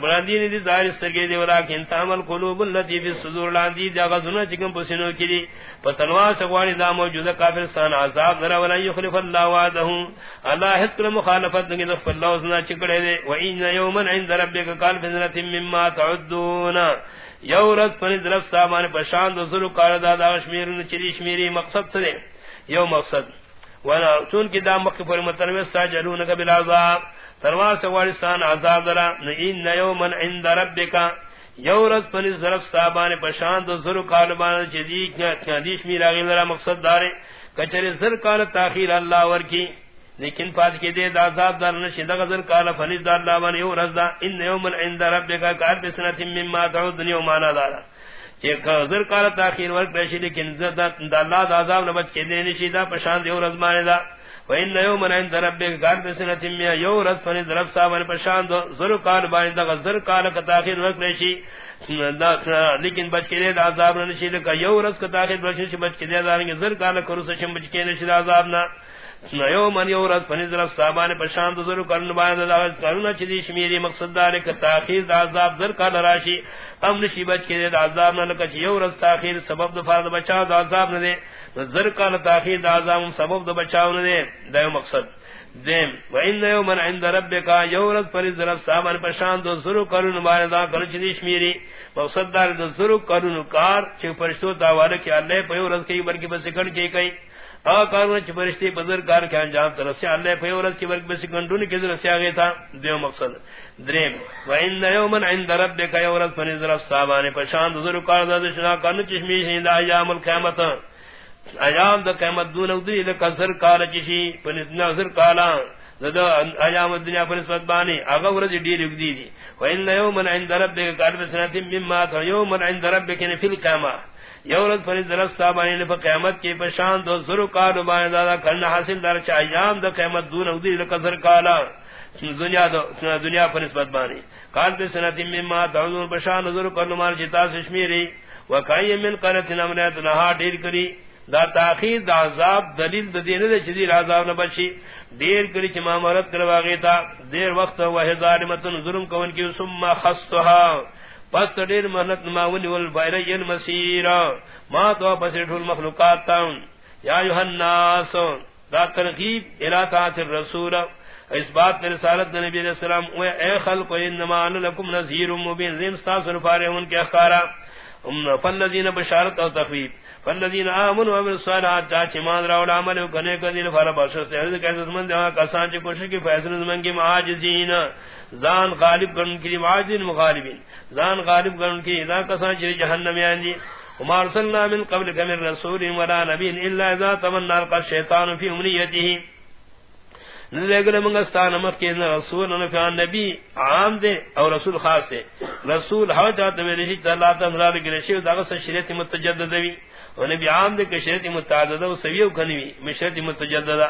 Speaker 1: برادین دی ظاہر استر کی دی، ولیکن تعمل قلوب اللتی فی الصدور، لاندی دی غزنا چکم پسنو کی دی. پتنوا سغوانی دا موجود کافرستان عذاب ذرا ولا یخلف اللہ وعدہ اللہ حد کل مخالفت دنگی دفع اللہ وزنا چکڑے دے. وإن یومن عند ربک قال فزنت مما تعدون. یورت پنید رفت سامان پشاند ذرو کاردا دا شمیرن چلی شمیری مقصد سے یو مقصد وانا چون کی دا مخ پر متنوع مطلب ساجلون کا بالعذاب۔ تروا سوالستان عذاب درا۔ ان یومن عند ربک یورت پر ظرف صابان پشان دو زر کالبان جدی حدیث می راغی درا مقصد دارے۔ کچری زر کال تاخیر اللہ ور کی۔ لیکن پات کے دے دا عذاب دار نشی دا غزر کال فنی دا اللہ من یو رزدا ان یومن عند ربک کار بسنت مما تعود دنیا مانا دارا زر کال تاخیر ورک پیشی لیکن دا اللہ دا عذاب نبت کے دینی شی دا، پشان دیو رزمانے دا۔ وَإِنَّ يَوْمًا عِنْدَ رَبِّكَ كَانَ بِسَنَةٍ مِّنْ يَوْمٍ رَزْ فَنِ ذَرَبْ صَابًا پشان دو۔ زر کال بانی دا زر کال کا تاخیر ورک پیشی لیکن بچ کے دا عذاب نشی لکا یو رز کا تاخیر بچ بچ کے دے دا زر کال کرو سشم بچ کے نشی دا عذاب نا یو من یو رات پنی ذرا کرن باید دا کرنا چدی شمیری مقصد دار ک تاخیر دا عذاب کا نشی بچ کے دا عذاب نہ تاخیر سبب دا فرض بچا دا عذاب نہ دے. ذر کا تاخیر دا عذاب سبب دا بچاو نہ دے. دا مقصد. دیم، و ان یوم عند ربک یو رات پنی ذرا پشان دو ذرو کرن باید دا کرن چدی شمیری مقصد دار دا ذرو کرن کار چ پرشتو دا والے کہ اللہ پیو کی بر کی بس کڑ کی کئی. کارونه چې فرشتي بدر کار کې انجام تر سي الله په ورځ کې ورک بس ګندونه کې زره سیاغه تا دیو مقصد. دریم و ان یومن عند ربک یورز فنزر الصابانه په شان ذر کار د شنا کنه چشمی شي د ایام القیامت. ایام د قیامت دون او دی له کسر کال چشي په نظر کالا. زدا ایام الدنیا پر نسبت بانی اغه ورځ ډیر وګدی دي و ان یومن عند ربک قال بسنه مما یومن عند ربک فی القیامه یورت پر درس صاحبانی نے قیامت کی پشان دو زر کار باندې دا کرنا حاصل دار چا ایام د قیامت دون او دی لکثر کالا دنیا دو دنیا پر نسبت بانی قال به سنت مما تعذر پشان زر کر مال جتا جی سشمیری وکای من قرت نمرات نہ ڈیر کری دا تاخیر دا عذاب دلیل د دین دے چدی عذاب نہ بچی دیر کری چ مامرت کرواگی تا دیر وقت وہ ظالمتن ظلم کون کی ثم خصها پس دیر محنت ماونی والبائرین مسیر ما تو پس ٹھول مخلوقات تاون یا ایوہ الناس. دا ترغیب الاتات الرسول. اس بات میں رسالت نبی علیہ السلام اے خلق، انما انا لکم نظیر مبین. زیم ستاسر فارے ان کے اخارا فالذین بشارت او تخویب. فالذین آمنوا وعملوا الصالحات جا چمان راول عمل کنے کا دین فارا بخش سے حضرت کیسے من دیوا کسان چ کوشش کی فیصلہ زمن کی، معاجزین، زان غالب کرن کی، معاجزین مغالبین زان غالب کرن کی اذا کسان چ جہنم یان دی۔ وما ارسلنا من قبل كم رسول ولا نبي الا اذا تمنى القى الشيطان في امنيته لگن منگستان مت کے رسول نے کہ نبی عام دے اور رسول خاص دے۔ رسول ہو جاتے میں رشی اللہ تعالی کے رشید رشی دا شریعت متجدد وی۔ اور نبی عام دے کہ شریعت متعدد و سویو کنی وی شریعت متجدد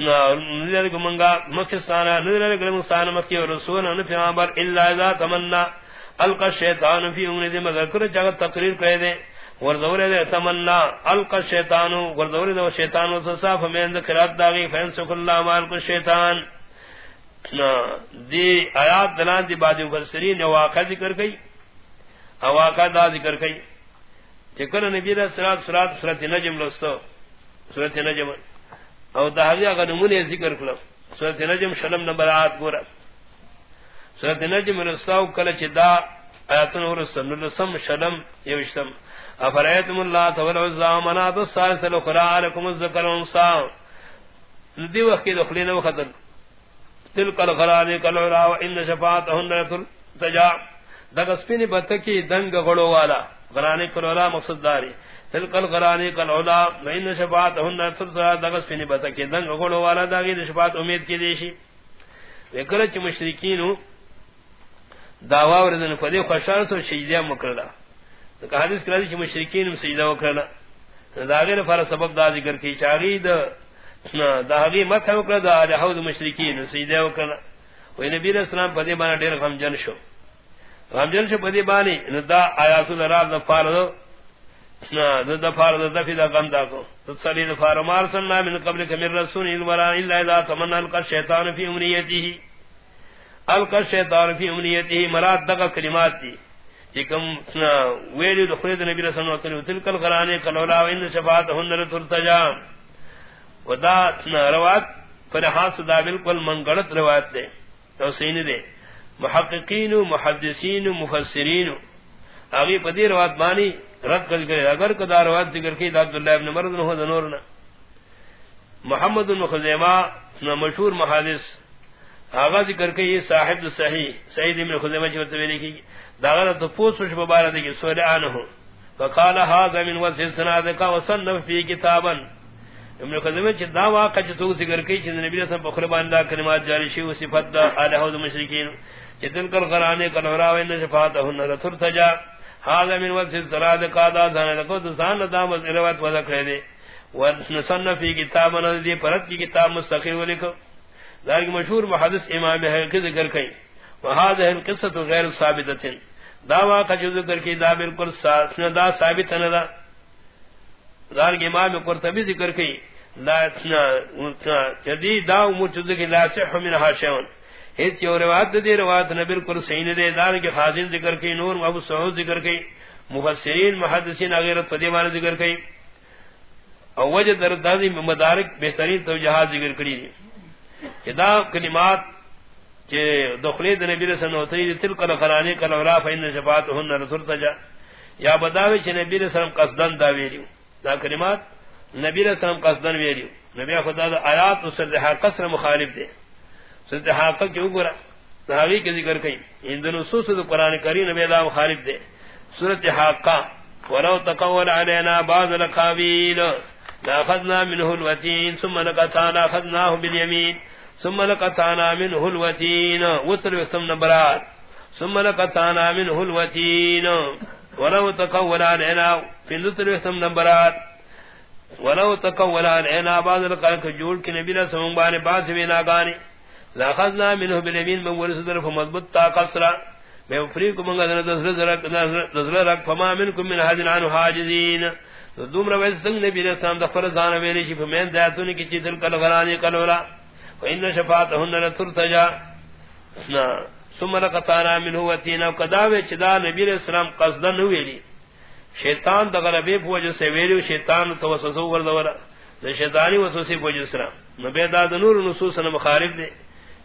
Speaker 1: نظر کو منگا مکستان نظر کو منگستان مت کے رسول نے پیغمبر، الا اذا تمنا القى الشیطان فی امنیت مگر کر جگہ تقریر کہہ دے۔ ورزور دے، تمنا القى الشیطان ورزور دے، شیطان و صاف میں ذکرات داغی، فین سک اللہ مال کو شیطان۔ دی آیات دلان دی بعد مفسرین واقع ذکر گئی واقع دا ذکر گئی چکر نبی علیہ الصلوۃ والسلام سورۃ نجم لستو سورۃ نجم. او داوی اگر نمونے ذکر کلو سورۃ نجم شلم نمبر 8 گورا. سورۃ نجم رساو کل چدا آیاتن اور سن سم شلم، یوشتم. افرایتم اللہ تولو الزام منات السالس الاخرى لکم الذکر ونصا ندی وقت کی دخلین وقتل تلک الغرانی کالعلا و ان شفاعتهن لتل تجا. دگ سپینی بتکی دنگ غڑو والا. غرانی کالعلا مقصد داری. تلک الغرانی کالعلا و ان شفاعتهن لتل تجا دگ سپینی بتکی دنگ غڑو والا داگی شفاعت امید کی دیشی. وکر وکرچ مشرکینو دعوا ورزن فدی خوشار سو شیدیا مکرلا. کہ حدیث کرا کہ مشرکین سجدہ وکرنا داغیر فر سبب دا ذکر کی چاغی دا داغی مت وکرا دا الہود مشرکین سجدہ وکرنا و نبی علیہ السلام پدی باندې ډیر غم جن شو. غم شو پدی باندې نو دا آیات الرا د فار دو. دفی دا غمدا کو. تصلی دفار مارسلنا من قبل کمر رسول الورا الا اذا تمنى القى الشیطان في امنیته القى الشیطان في امنیته مراد دغه کلمات دی. چکم ویلی دخلید نبی رسول اللہ علیہ وسلم تلک القرآن قلولا و ان شفاعتهن لترتجا ودا روات پر حاس دا بالکل منگڑت روات دے تو سین دے. محققین و محدثین و مفسرین اگی پدی روات مانی رد کر گئے اگر کدا روات ذکر کی عبداللہ ابن مرد نہ نورنا محمد بن خزیمہ مشہور محادث. آغا ذکر کی صاحب صحیح، سعید ابن خزیمہ چھ وتوی کی داغلا تو پوس وش مبارک کی سورہ انہ فقال هذا من وسن سنادك وصنف في كتابا ابن خزیمہ چھ دا واقع چھ تو ذکر کی چھ نبی رسول بخاری باندہ کلمات جاری شی و صفات الہ المشرکین چھ تلک القران کلورا و ان شفاعتهن رترتجا هذا من وجه الزراد قادا زان لقد زان دام الروات وذكر دي ونسن في كتاب الذي فرت کی کتاب مستقل ولکو ذلك مشهور محدث امام ہے کہ ذکر کئی وهذه القصه غیر ثابته دعوا کا جو ذکر کی دا بالکل دا ثابت نہ دا۔ ذلك امام قرطبی ذکر کئی لا اتنا جدید دا امور مجد کی لا صح منها شيء اس یو روایت دی روایت نہ بالکل صحیح نہ دے، دار کے خاصن ذکر کی، نور ابو سعود ذکر کی، مفسرین، محدثین غیر پدیوان ذکر کی۔ او وجہ در دازی مدارک بہترین توجہات ذکر کری دی۔ کدا کلمات کہ دخلی دے نبی رسول اللہ علیہ وسلم تلک القرانی کلورا فین شفاعتهن رسول تجا یا بداوی چھ نبی رسول اللہ قصدن دا ویلیو۔ دا کلمات نبی رسول اللہ قصدن ویلیو۔ نبی خدا دا آیات و سردحا قصر مخالف دے۔ سورت حاقہ کی اگرہ صحابی کے ذکر کئی ان دنو سوسد قرآن کریم دے سورت حاقہ. ولو تقول علینا بعض لقابیل لاخذنا منه الوتین ثم لقطانا ثم لقطانا منه وطر نبرات ثم لقطانا منه الوتین ولو تقول علینا نبرات ولو تقول علینا بعض جوڑ بانے بعض لاخذنا منه باليمين من ورث ذر فمضبط تا قصرا میں فریق من غزر ذر رک فما منكم من هذه العن حاجزين. تو دوم رو سنگ نبی علیہ السلام دفر زان ویلی شی فمین دایتونی کی چیزل کل غرانی کلولا. وإن شفاعتهن لترتجا. ثم لقطانا منه وتينا وقداوه چدا نبی علیہ السلام قصدا نو ویلی. شیطان دغربی فوج سے ویلی شیطان توسسو وردورا. شیطانی وسوسی فوج السلام نبی دا نور نصوص مخالف دے.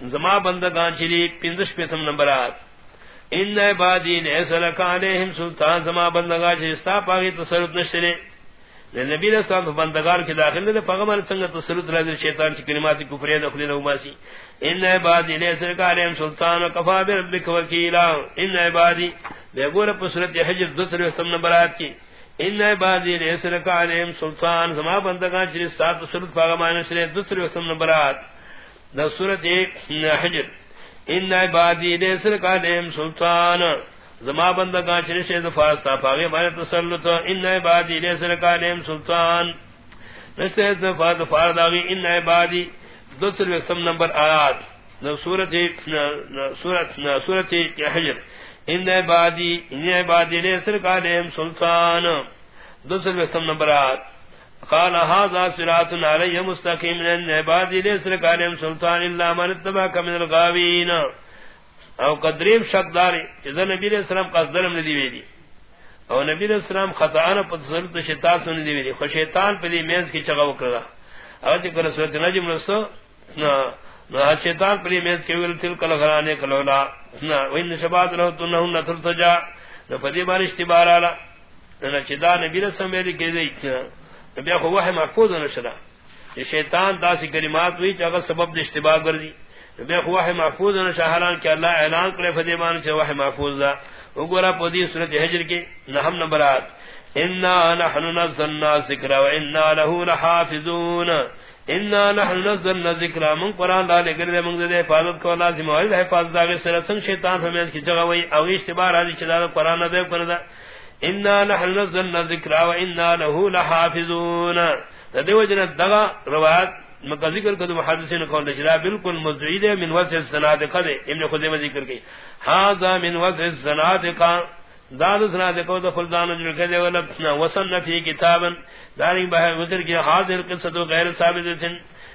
Speaker 1: زما بندگان چلی پندش پیتم نمبرات. ان عبادی لیسا لکا علیہم سلطان زما بندگان چلی ستا پاگی تصرف نشترے نبی علیہ السلام بندگان کی داخل دے، پاگمان سنگا تصرف رضی شیطان چی کلمات کفری دخلی نو ماسی ان عبادی لیسا لکا علیہم سلطان وکفا بربک وکیلا. ان عبادی بے گورا پسرت حجر دوسر وستم نمبرات کی. ان عبادی لیسا لکا علیہم سلطان زما بندگان چلی ستا تصرف پاگمان نشترے دوسر وستم نمبرات. دا سورت حجر. ان عبادی لیسر قادم سلطان. زما بندگان چنشے دفاستا پاگے مانے تسلط. ان عبادی لیسر قادم سلطان. نشتے نسے دفاست فارداغی ان عبادی. دوسر وقسم نمبر آیات. دا سورت سورت سورت حجر. ان عبادی ان عبادی لیسر قادم سلطان. دوسر وقسم نمبر آیات. قال هذا صراط علي مستقيم من عباد ليس لكارم سلطان الا من اتبعك من الغاوين او قدریم شک داری چیزا نبی علیہ السلام قصدرم ندی ویدی او نبی علیہ السلام خطانا پا تصرط شیطان سن ندی ویدی خو شیطان پا دی میز کی چگا وکرگا او چکر سورت نجم رسو، نا شیطان پا دی میز کی ویل تلک لغرانے کلولا نا، وین شبات رہو تنہن نتر تجا. نا پا دی بار اشتبار آلا نا چیزا نبی علیہ السلام ویدی کی دی بیا خو وحی محفوظ نشدا یہ شیطان داسی کلمات ہوئی چاہا سبب دے اشتباہ کردی بیا خو وحی محفوظ نشدا حالان کہ اللہ اعلان کرے فدیمان سے وحی محفوظ دا وگورا پودی سورت حجر کی نحم نمبرات انا نحن نزلنا ذکر و انا له لحافظون. انا نحن نزلنا ذکر من قران لا لگر من دے حفاظت کو لازم ہے حفاظت دا سر سن شیطان ہمیں کی جگہ وئی او اشتبار علی چدا قران دے کردا انا نحن نزلنا ذکر و انا له لحافظون دیو جن دغا روایت مکہ ذکر کو محدثین کو لجرا بالکل مزید من وجه السناد قد ابن خزیمہ ذکر کی ھذا من وجه السناد داد سنا دے کو تو فلدان جو کہ دے ولا وسن فی کتابا داری بہ وزر کی حاضر قصہ تو غیر ثابت ہے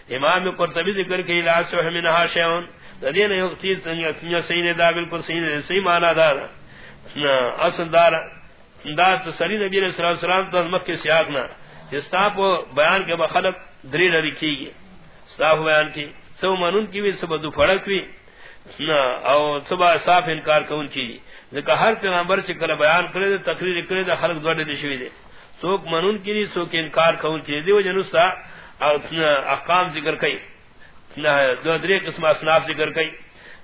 Speaker 1: امام قرطبی ذکر کی لا سو من ہاشون دین یو چیز سنیا سین دا بالکل سین سی معنی دار اصل دار دا تسلی نبی علیہ الصلوۃ والسلام تو مکہ کے سیاق نہ استاپ بیان کے بخلق دری لری کی گئی صاف بیان کی سو منون کی بھی سب دو فرق بھی او صبح صاف انکار کون کی ذکر ہر پیغمبر سے کل بیان کرے دے تقریر کرے دے خلق دوڑے دے شوی دے سوک منون کی دی سوک انکار کون کی دی وجہ نسا احکام ذکر کئی دو دری قسم اصناف ذکر کئی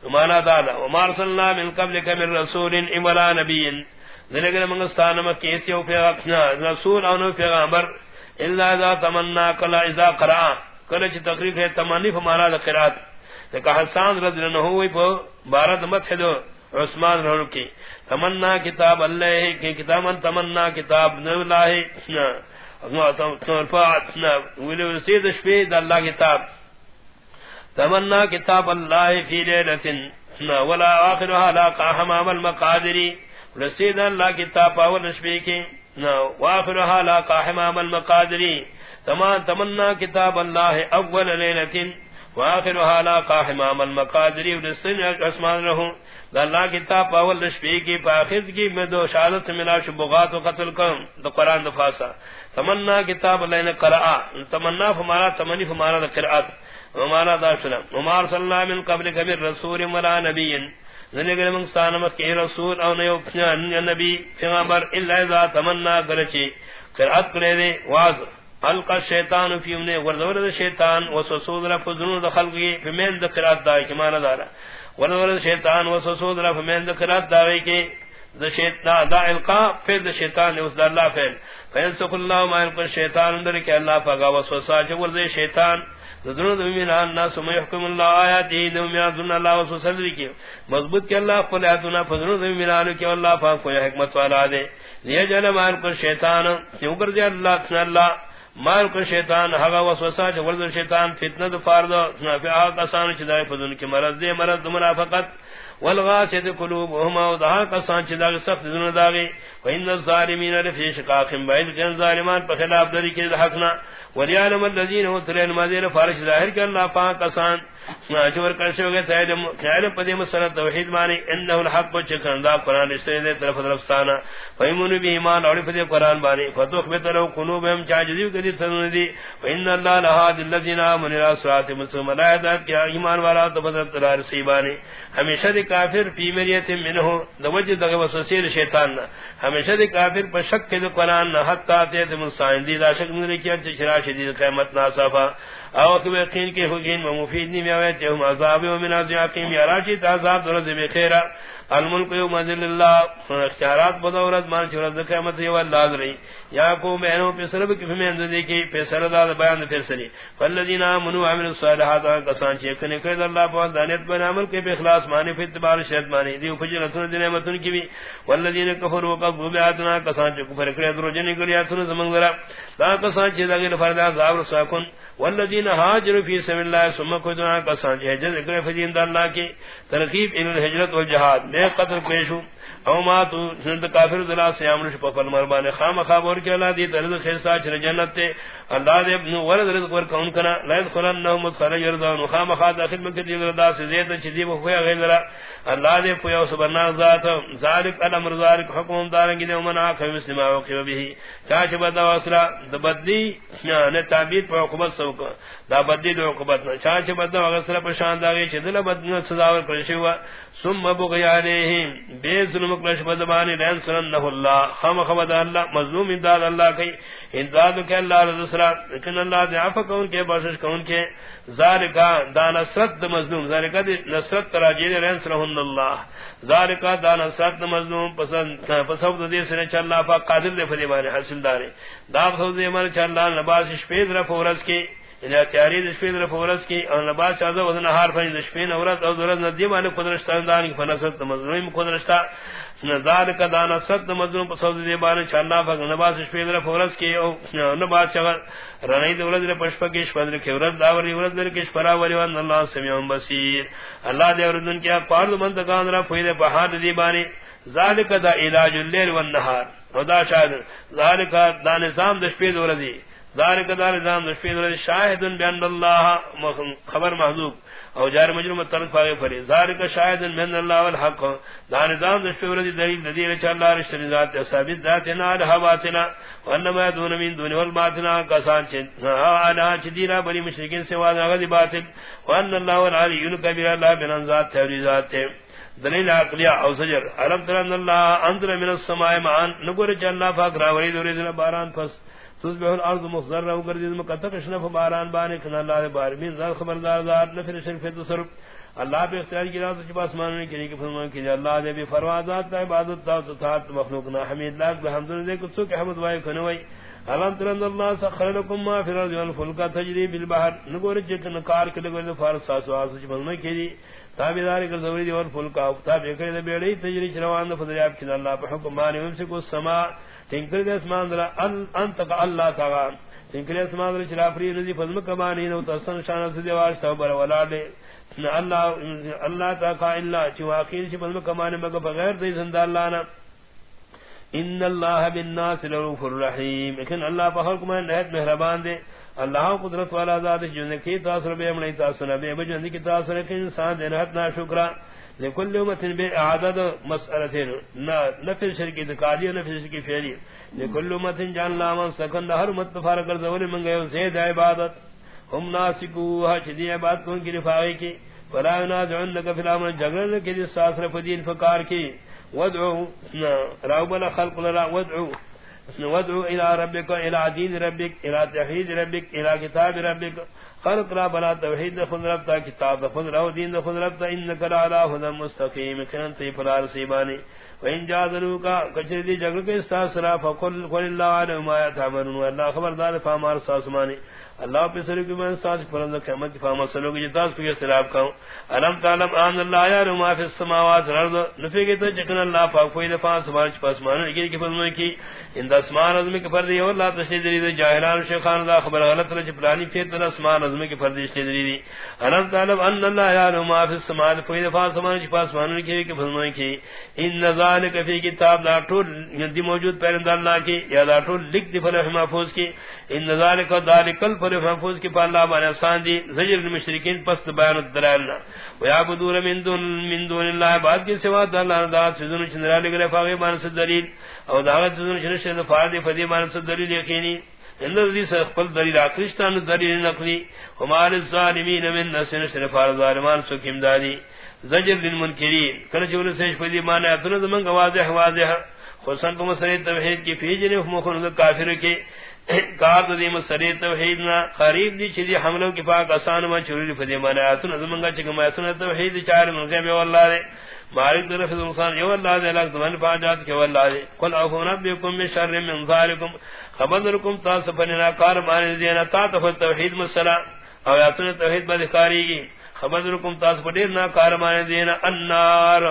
Speaker 1: مانا دادا ومار صلی من قبل کمر رسول املا نبی ذلگر منگستان مکیسی و پیغمبر رسول او نو پیغمبر. الا اذا تمنا کلا اذا قرا کلا چ تقریر ہے تمانی فمارا ذکرات کہ حسان رضی اللہ ہوئی پو بارد مت دو عثمان رہو کی تمنا کتاب اللہ کی کتاب تمنا کتاب نو اللہ کتاب. تمنا کتاب اللہ فی لیلت ولا آخرها لا قاہم المقادری رسید اللہ کتاب اول نشبی کی واخرها لا قاہم المقادری تمام تمنا کتاب اللہ اول لیلت واخرها لا قاہم المقادری رسید عثمان رہو۔ اللہ کتاب اول رشپی کی پاخذ کی میں دو شہادت ملا شبغات و قتل کم۔ دو قرآن دفاسا تمنا کتاب اللہ نے قرآ تمنا فمارا، تمنی فمارا دا قرآت ومارا دا سلام ومار صلی اللہ من قبل کبیر رسول ملا نبی ذنگر منستانمت کی رسول او نیو نبی فیغمبر اللہ اذا تمنا کرچی قرآت کرے دے واضح حلق الشیطان فی امنے، وردور شیطان، وسوسود رفض ذنور دخل کی فمین دا قرآت دا کمانا دارا۔ ورور شیطان، وسوسود وسوسو در فمن ذکرات داوی کی ذ شیطان دا القا، پھر ذ شیطان اس دا اللہ فعل فین سق اللہ ما القا شیطان، اندر کہ اللہ پاگا وسوسا جو ور شیطان ذرون من الناس ما يحكم الله آیات دین ذن اللہ کی مضبوط کہ اللہ اتنا فذرون من کہ اللہ پاک کو حکمت والا دے یہ جن ما القا شیطان کیوں کر دے اللہ اللہ مار کو شیطان ہوا وسوسہ جو ورز شیطان فتنہ دو فارد نافع چدائے فذن کی مرض دے مرض منافقت. والغاسد قلوبهم وضحا کسان چدائے سخت ذن داغی وان الظالمین لفی شقاق بعید کہ ظالمان پر خلاف دری کے حقنا وليعلم الذين اوتوا العلم فارش ظاہر کہ اللہ پاک کسان ناجور کرشے ہوگے تائید خیال پدی مسئلہ توحید مانی انہو الحق و چکن دا قرآن اس سے طرف درفستانا فیمون بھی ایمان اوڑی پدی قرآن بانی۔ فتوخ بیتلو قلوبهم چاجزیو کدی تنون دی فإن اللہ لحاد اللذین آمن را سرات مسلم۔ لا اعداد کیا ایمان والا تو بدرب تلا رسیبانی ہمیشہ دی کافر فی مریت منہو، دو وجہ دغی وسوسیر شیطان۔ ہمیشہ دی کافر پر شک دی قرآن حتی تیت مستعین دی دا شک مدر کیا، چشرا شدید قیمت ناصافا او کہ یقین کے ہوگین مفید نہیں میں تے ہم عذاب و من عذاب یا راشی عذاب درز بخیر الملک یوم ذل اللہ اختیارات بدورت مان چور قیامت یہ اللہ رہی یا کو بہنوں پہ سرب کی میں اندر دیکھی پہ سر سردا بیان پھر سری فالذین آمنوا وعملوا الصالحات کسان چے کنے کہ اللہ پاک دانت بن عمل کے بے اخلاص مانی پھر اعتبار شرط مانی۔ دی فجر فجرتن دی نعمتن کی بھی۔ والذین کفروا وقفوا بیاتنا کسان چے کفر کرے درو جن گڑیا تن زمن ذرا دا کسان چے دگے فردا عذاب رساکن والذین هاجروا فی سبیل اللہ، ثم کذنا کسان چے ہجرت کرے فجین اللہ کی۔ ترغیب الى الهجرت والجهاد میں قتل پیشو، او ما تو سنت کافر ذلا سیام نش پفل مربان خام خبر کے اللہ دی درد خیسا چر جنت تے، اللہ دے ابن ولد رزق ور کون کنا، لا يدخلن نوم صلی یرضان خام خا داخل من کدی رضا سے زید چدی بو ہویا غیر اللہ دے پویا سبحان ذات، ذالک الامر ذالک حکم دارنگ دے منا کہ مسلم او کہ بھی چاچ بدا واسرا دبدی نے یعنی تعبیر پر حکومت سو دا بدی دو حکومت چاچ بدا واسرا پر شان دا چدل بدن سزا ور کرشوا ثم بغیان علیہم. بے ظلم کلش بدبانی رین سننہ اللہ. خم خبد اللہ. مظلوم امداد اللہ کی. امداد کے اللہ رضا لیکن اللہ دے عفا کون کے باشش کون کے. ذالکا دا نصرت دا مظلوم. ذالکا دی نصرت تراجید رین سنہن اللہ. ذالکا دا نصرت دا مظلوم. پسند دے سنے چا اللہ پاک قادر دے فدیبانی حسن دارے. دا پسند دے مانے چا اللہ نباس شپید رفع ورز کی ان تیاری دشپین رف ورس کی وزن ہار دشپین ورس او ندی دان فنست مظلوم قدرشتا کا دانا مظلوم پسود دی دشپین رف ورس کی، او کی شپندر کی در کی شپرا وان اللہ سمیعون بسیر اللہ دی ورزن کیا پارد منتقان را دی ذالک دا علاج اللیل والنہار ودا شاید ذالک دا نظام دشپید ورزی ذالک دار نظام دشپید ورد شاہد بین اللہ خبر محضوب او جار مجرم طرف فاغی فری ذالک شاہد بین اللہ والحق. دا نظام دشپید ورد دلیل دلیل چا اللہ رشتر ذات ثابت ذاتنا لها باطنا وانما يدون من دون والباطنا. کسان آنا چدینا بلی مشرکین سوا غد باطل. وان اللہ والعلی الکبیر اللہ بین ذات تحری ذات. دلیل عقلیہ او سجر علم ترن اللہ انظر من السماء معان نگور چا اللہ فاق راوری دوری باران فست تصبح الارض مخضر او گردید مکتق شنف باران بانی کن اللہ بارمین ذات خبردار ذات نفر شرف تصرف اللہ پہ اختیار کی رات چپ آسمان کی کہ فرمان کی اللہ نے بھی فروازات تا عبادت تا تات مخلوقنا حمید لاک بحمد لله کسو کہ حمد وای کنوی الان ترند اللہ سخر لكم ما فی الارض والفلک تجری بالبحر. نگور جکن کار کلے گور فارس ساسو آسو چپ فرمان کی تابیداری کر زوری دی والفلک تاب یکری بیڑی تجری چروان فدریاب کن اللہ پہ حکم مانی. ومسکو السماء تنکر دے اسمان درا انتق اللہ تعالی تنکر دے اسمان درا چلا فری رضی فضم کمانی نو تسن شان سے دیوار صبر ولا دے. اللہ اللہ تعالی الا چ واقعی چ فضم کمانی مگ بغیر دے زندہ اللہ نا. ان اللہ بالناس لرؤوف الرحیم. لیکن اللہ پر حکم ہے نہایت مہربان دے. اللہ قدرت والا ذات جو کی تاثر بے من تاثر بے، بجن کی تاثر کہ انسان دے نہایت نا لكل امه بعدد مسالتين نفي شرك ذكاري نفي شرك فعلي لكل امه جان لا من سكن هر مت فارق ذول من گئے زید عبادت۔ هم ناسكو ہدی عبادت کو کی رفائی کی۔ فلا ينازعنك في الامر جگل کے ساسر فدین فکار کی۔ ودعو راوبل خلق لرا، ودعو۔ ودعو الى ربك الى دين ربك الى توحيد ربك الى كتاب ربك خلق را بلا توحید خود رب تا، کتاب خود را دین خود رب تا، انکا لا لا مستقیم کن تی پلار سیبانی. و ان جادلو کا کچھ دی جگل کے استاس را فقل قل اللہ علیہ ما تعملون اللہ خبردار فامار ساسمانی. اللہ پہ سر کی میں ساتھ فرض قیامت کی فاما سلو کی جتاس پہ اختلاف کروں علم تعلم ان اللہ یا رما فی السماوات والارض، نفی کے تو جکن اللہ پاک کوئی دفعہ سماج پاس مان کی کی فرمائے کی ان اسمان عظم کے فرض اور لا تشدید دی جاہلان، شیخان، دا خبر غلط رچ پلانی پھر در اسمان عظم کے فرض تشدید دی علم تعلم ان اللہ یا رما فی السماوات، کوئی دفعہ سماج پاس مان کی کی فرمائے کی ان ذالک فی کتاب، دا ٹول دی موجود پیرند اللہ کی، یا دا ٹول لکھ دی فلح محفوظ کی، ان ذالک ذالک پر محفوظ کی پالا بان آسان دی. زجر المشرکین پست بیان الدلالنا ویعبدون من دون من دون اللہ بعد کی سوا دلال دا سزن چندرا لگرے فاغی بان سے دلیل. او داغت سزن چندرا فاردی فدی بان سے دلیل یقینی. اندر دی سخفل دلیل آکرشتان دلیل نقلی. ومال الظالمین من نسن شرف ظالمان سکیم دادی زجر للمنکرین کرچول سیش فدی مانا اتنا زمان واضح واضح. خصوصا کو مسئلہ توحید کی فیجن مخلوق کافر کے کار دی مسری توحید نا قریب دی چیزی حملوں کی پاک آسان ما چوری فدی مانا اتن زمنگا چکا ما اتن توحید چار منگا میں واللہ دے مالک در فضل انسان یو اللہ دے لگ زمان پاجات کے واللہ دے قل اوفو نبیکم من شر من ظالکم خبندرکم تا سفننا کار مانی دینا تا تفل توحید مسلا او اتن توحید بدکاری گی خبندرکم تا سفننا کار مانی دینا النار.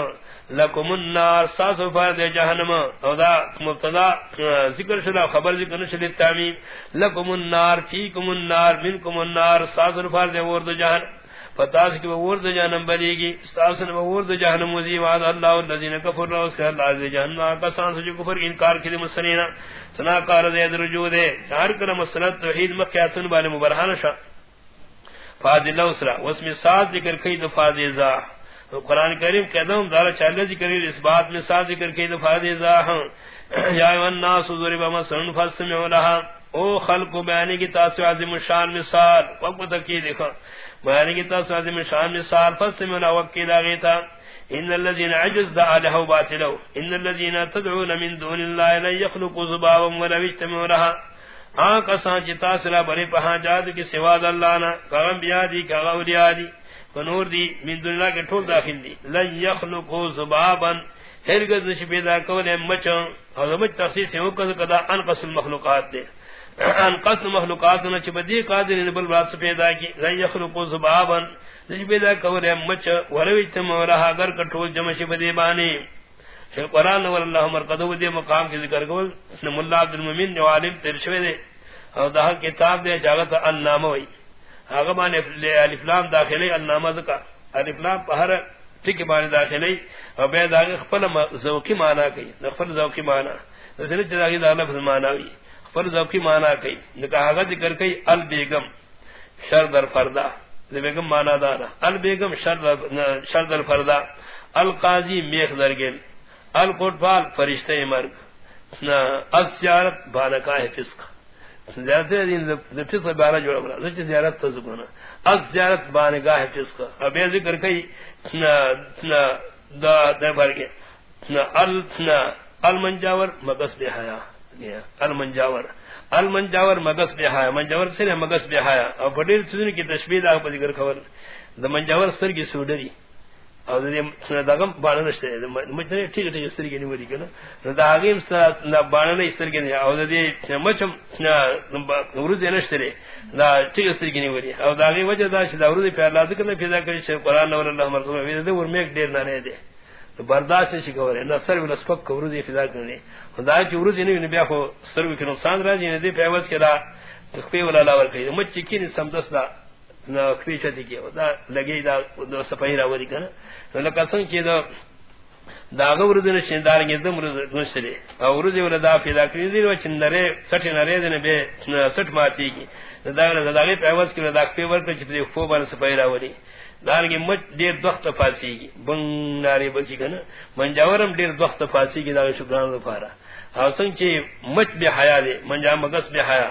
Speaker 1: لکم النار ساس فارد جہنم او دا مبتدا ذکر شدا خبر ذکر نشد تعمیم. لکم النار، فیکم النار، منکم النار ساس فارد ورد جہنم فتاس کی ورد جہنم بلی گی ساس نے ورد جہنم وزی وعد اللہ الذین کفروا اس کے اللہ عز جہنم کا سانس جو کفر، انکار کی مسنینا سنا کار زید رجوع دے چار کر مسلط، توحید مکیاتن والے مبرہان شاہ فاضل اسرا واسم سات ذکر کئی دفعہ ذا قرآن کریم قدم دار چالے ذکر اس بات میں ساتھ ذکر کے دفعہ دے زاہم یا الناس ضرب مثلا فاستمعوا لها او خلق بیان کی تاسو عظیم شان مثال وقت تک یہ دیکھو بیان کی تاسو عظیم شان مثال فاستمعوا وقت کی لاگے تھا۔ ان الذين عجز دعاله باطلو۔ ان الذين تدعون من دون الله لا يخلقوا ذبابا ولا يجتمعوا لها ہاں کسان جتا سلا بڑے پہا جاد کی سوا اللہ نہ کغم بیا دی کغو دی۔ ادی کنور دی، من دون کے ٹھول داخل دی. لا يخلقوا ذبابا. ہرگز نش پیدا کولے مچ حضمت تخصیص ہو کدا ان قسم مخلوقات دے. ان قسم مخلوقات نہ چ بدی قادر بل بات پیدا کی. لا يخلقوا ذبابا. نجبیدہ کولے مچ ورویت مورہا اگر کٹول جمشی بدی بانی. شیخ قرآن نور اللہ مرقدو دی مقام کی ذکر کول. اسلام اللہ عبد الممین جو عالم ترشوے دے. اور دہا کتاب دے جاگتا النامہ وی آگا بانے الفلام داخلی النامہ ذکر الفلام پہر ٹھیک بانے داخلی اور بید آگے خپل زوکی مانا کئی خپل زوکی مانا رسلی چیزاگی دا لفظ مانا وی. خپل زوکی مانا کئی. نکا آگا ذکر کئی البیگم شردر فردہ بیگم مانا دانا البیگم شرد الفردا القاضی، میخ درگل القٹفال فرشتہ مرگ. الزیارت بانکا فسق زیارت دین فسق بانا جوڑا بنا سچ زیارت تزکونا الزیارت بانگاہ فسق اب یہ ذکر کئی دا دا برگے المنجاور مقص بے حیاء المنجاور۔ المنجاور، مگس بے حیا۔ منجاور سر مگس بے حیا۔ اور بڑیر سن کی تشبیہ دا پر ذکر خبر دا منجاور سر کی سوڈری اور دے دغم بانے نشتے مجھنے ٹھیک ٹھیک سر کی نہیں کنا دا اگیم سر بانے نہیں سر کی نہیں اور دے مچم ورود نشتے دا ٹھیک سر کی نہیں وری دا اگیم وجہ دا شدا ورود پہ اللہ ذکر پیدا کری قرآن نور اللہ مرتبہ دے ورمیک دیر نہ دے برداشت نشی کوری نہ سر ولا سپک کورو دی فضا کرنی خدا چ ورو دی بیا خو سر وی کنو راځي. نه دی پیوس کرا تخفی ولا لا ور کوي مچ کی نی سمدس دا نہ چتی کی، دا لگی دا دو دا دا دار دم او دا دی و ماتی کی۔ دا دا دا دا خو مچ دیر دخت فاسی گی بنگ ناری بچی کنا۔ منجاورم دیر دخت فاسی گی داغی شکران دفارا او سنگ چی مچ بی حیا دے منجا مگس بی حیا۔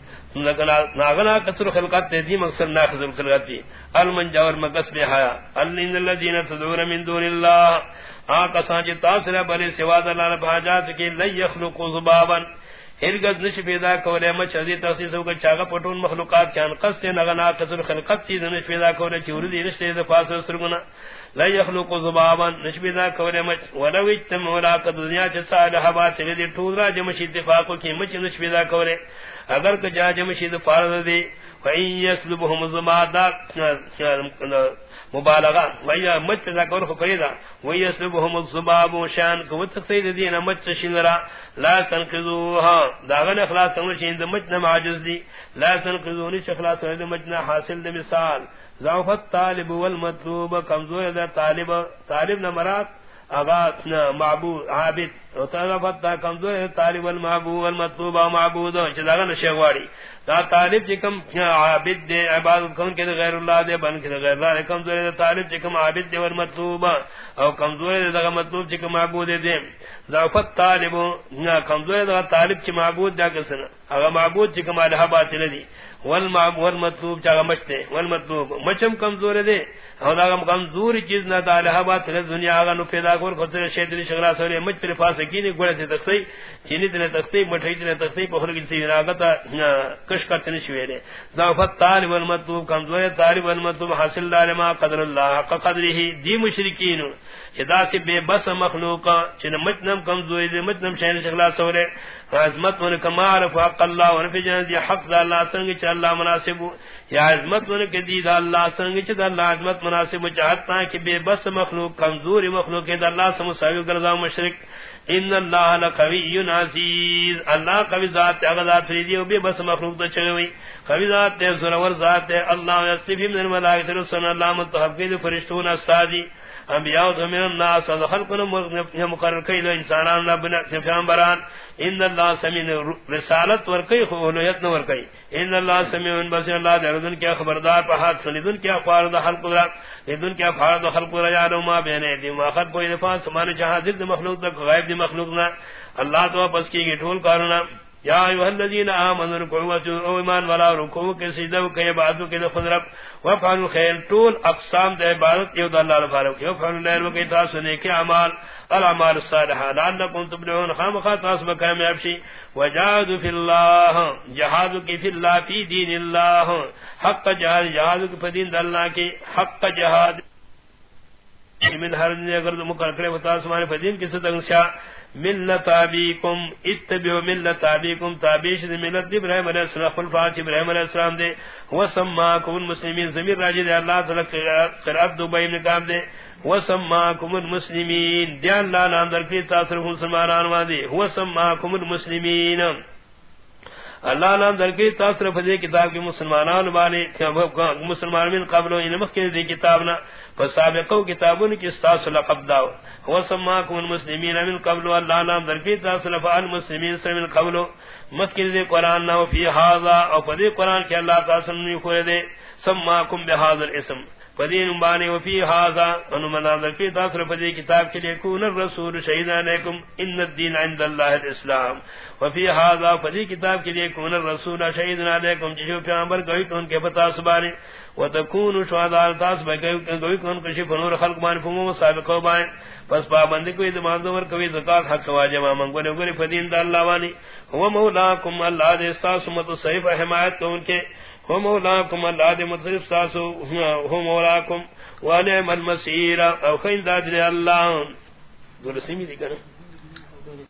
Speaker 1: ناغنا کسر خلقات تیزی دی مقصد ناخذ الخلقات. دی المنجاور مقص بے حیا الذین الذین تدعون من دون اللہ آقا سانچ تاثر بلے سواد اللہ بھاجات کی لن یخلقوا زبابا ہرگز نش پیدا کولے مچ ازی تخصیص ہو چاگا پٹون مخلوقات کان قص نغنا کسر خلقات چیز نش پیدا کولے چور دی نش تے سرگنا لا يخلق ذبابا نش پیدا کولے مچ ولو اجتم ولا دنیا چ صالح بات دی ٹول را جمشی اتفاق کی مچ نش پیدا کولے. اگر کہ جا جمشید فارض دی فین یسلبهم الزمادا مبالغہ ویا مت ذکر کو کریدا ویا یسلبهم الزباب شان کو تقید دین مت شلرا لا تنقذوها داغن اخلاص تم شین مت نہ عاجز دی۔ لا تنقذونی اخلاص مت نہ حاصل دی مثال۔ ضعف الطالب والمطلوب، کمزور دا طالب طالب نہ مراد۔ اغا معبود، عابد. او دا کمزور طالب المعبود والمطلوب معبود. چداغن شیخواری دا طالب چکم عابد دے عبادت کون کے غیر اللہ دے، بن کے غیر اللہ دے. کمزور دے طالب چکم عابد دے، والمطلوب. او کمزور دے، دا مطلوب چکم معبود دے ضعفت طالب کمزور دے، طالب چ معبود دا کسن. اغا معبود چکم الہ باطل دی والمعبود مطلوب چا مچتے والمطلوب. مچم کمزور دے او دا کمزور چیز نہ الہ باطل دنیا اغا نو پیدا کر خسر شیطان شغلا سورے مچ پر پاس کینے گڑے سے تختی، چینی تے تختی، مٹھائی تے تختی پہر کی سی راگتا کش کرتے نشوے دے۔ ضعفت طالب والمطلوب کمزور طالب والمطلوب حاصل دار ما قدر اللہ، حق قدره دی مشرکین۔ چدا سے بے بس مخلوق چن متنم کمزوری دے متنم شین شغلا سورے عظمت ون کمال فق اللہ ون فی جنت حق اللہ سنگ چ اللہ مناسب یا عظمت من کے دید اللہ سنگ چ اللہ عظمت مناسب چاہتا ہے کہ بے بس مخلوق، کمزور مخلوق دے اللہ سے مساوی گرزا مشرک۔ ان اللہ لقوی عزیز۔ اللہ قوی ذات ہے ذات فریدی او بے بس مخلوق تو چگوی قوی ذات ہے زورور ذات ہے اللہ یستفی من الملائکۃ رسول اللہ متحفظ فرشتون استادی انبیاء و من الناس و خلقنا مقرر کئی لو انسانان ربنا پیغمبران ان اللہ سمین رسالت ورکی خولویت نورکی ان اللہ سمین بسر اللہ دے ردن کیا خبردار پا حق سلیدن کیا فارد خلق در لیدن کیا فارد خلق در یعنی ما بینے دی ما خلق کوئی دفاع سمانی چاہا دی مخلوق تک غائب دی مخلوق نا. اللہ تو پس کی گی ٹھول کارنا یا ایوہ الذین آمنوا رکعوا او ایمان والا رکعوا کے سجدہ کے عبادت کے خود رب وفعلوا خیر طول اقسام دے عبادت یود اللہ الفارق وفعلوا لیر وکی تاسو نیکی اعمال، الاعمال الصالحہ، لعلکم تبلعون خام خاص بکامیاب شی وجاہدوا فی اللہ جہاد کی فی اللہ، فی دین اللہ۔ حق جہاد جہاد کی فدین اللہ کی حق جہاد۔ من ہر اگر مقرر کرے وتاس ہمارے فدین کی صدق شاہ ملت ابیکم اتبعوا ملت ابیکم تابیش ملت ابراہیم علیہ السلام خلفات ابراہیم علیہ السلام دے، وسماکم المسلمین، ضمیر راجی دے، اللہ تعالی قرات دو بین کام دے، وسماکم المسلمین دی اللہ نام در کی تاثر مسلمانان وادی وسماکم المسلمین۔ اللہ نام در تاثر فضی کتاب کی مسلمانان والے مسلمان من قبل ان مخکې دی کتابنا فسابقو کتابون کی استاس لقب داو۔ هو سماکم المسلمین من قبل، اللہ نام در تاثر فعل مسلمین سے من قبل مخکې دی قران نو فی هذا او فضی قران کی اللہ تعالی نے کھولے دے۔ سماکم بهذا الاسم فدین بانی وفی حاضا، انو مناظر فی تاثر فدی کتاب کے لیے کون الرسول شہید علیکم، ان الدین عند اللہ الاسلام. وفی حاضا فدی کتاب کے لیے کون الرسول شہید علیکم، جشو پیامبر گوئی کون کے پتا سبانی. وتکون شہداء تاس گوئی کون کشی فنور خلق بانی فمو سابقو بانی. پس پابندی کوئی دماندو ور کوئی زکاة حق واجمہ منگولی گولی فدین دا اللہ وانی. هو مولاکم، اللہ دے استاسمت صحیف حمایت کو کے. ہم مولاکم اللہ دے مصرف ساسو ہم مولاکم ونعم المسیر او خین دادر اللہ۔ دولسیمی دی کرنا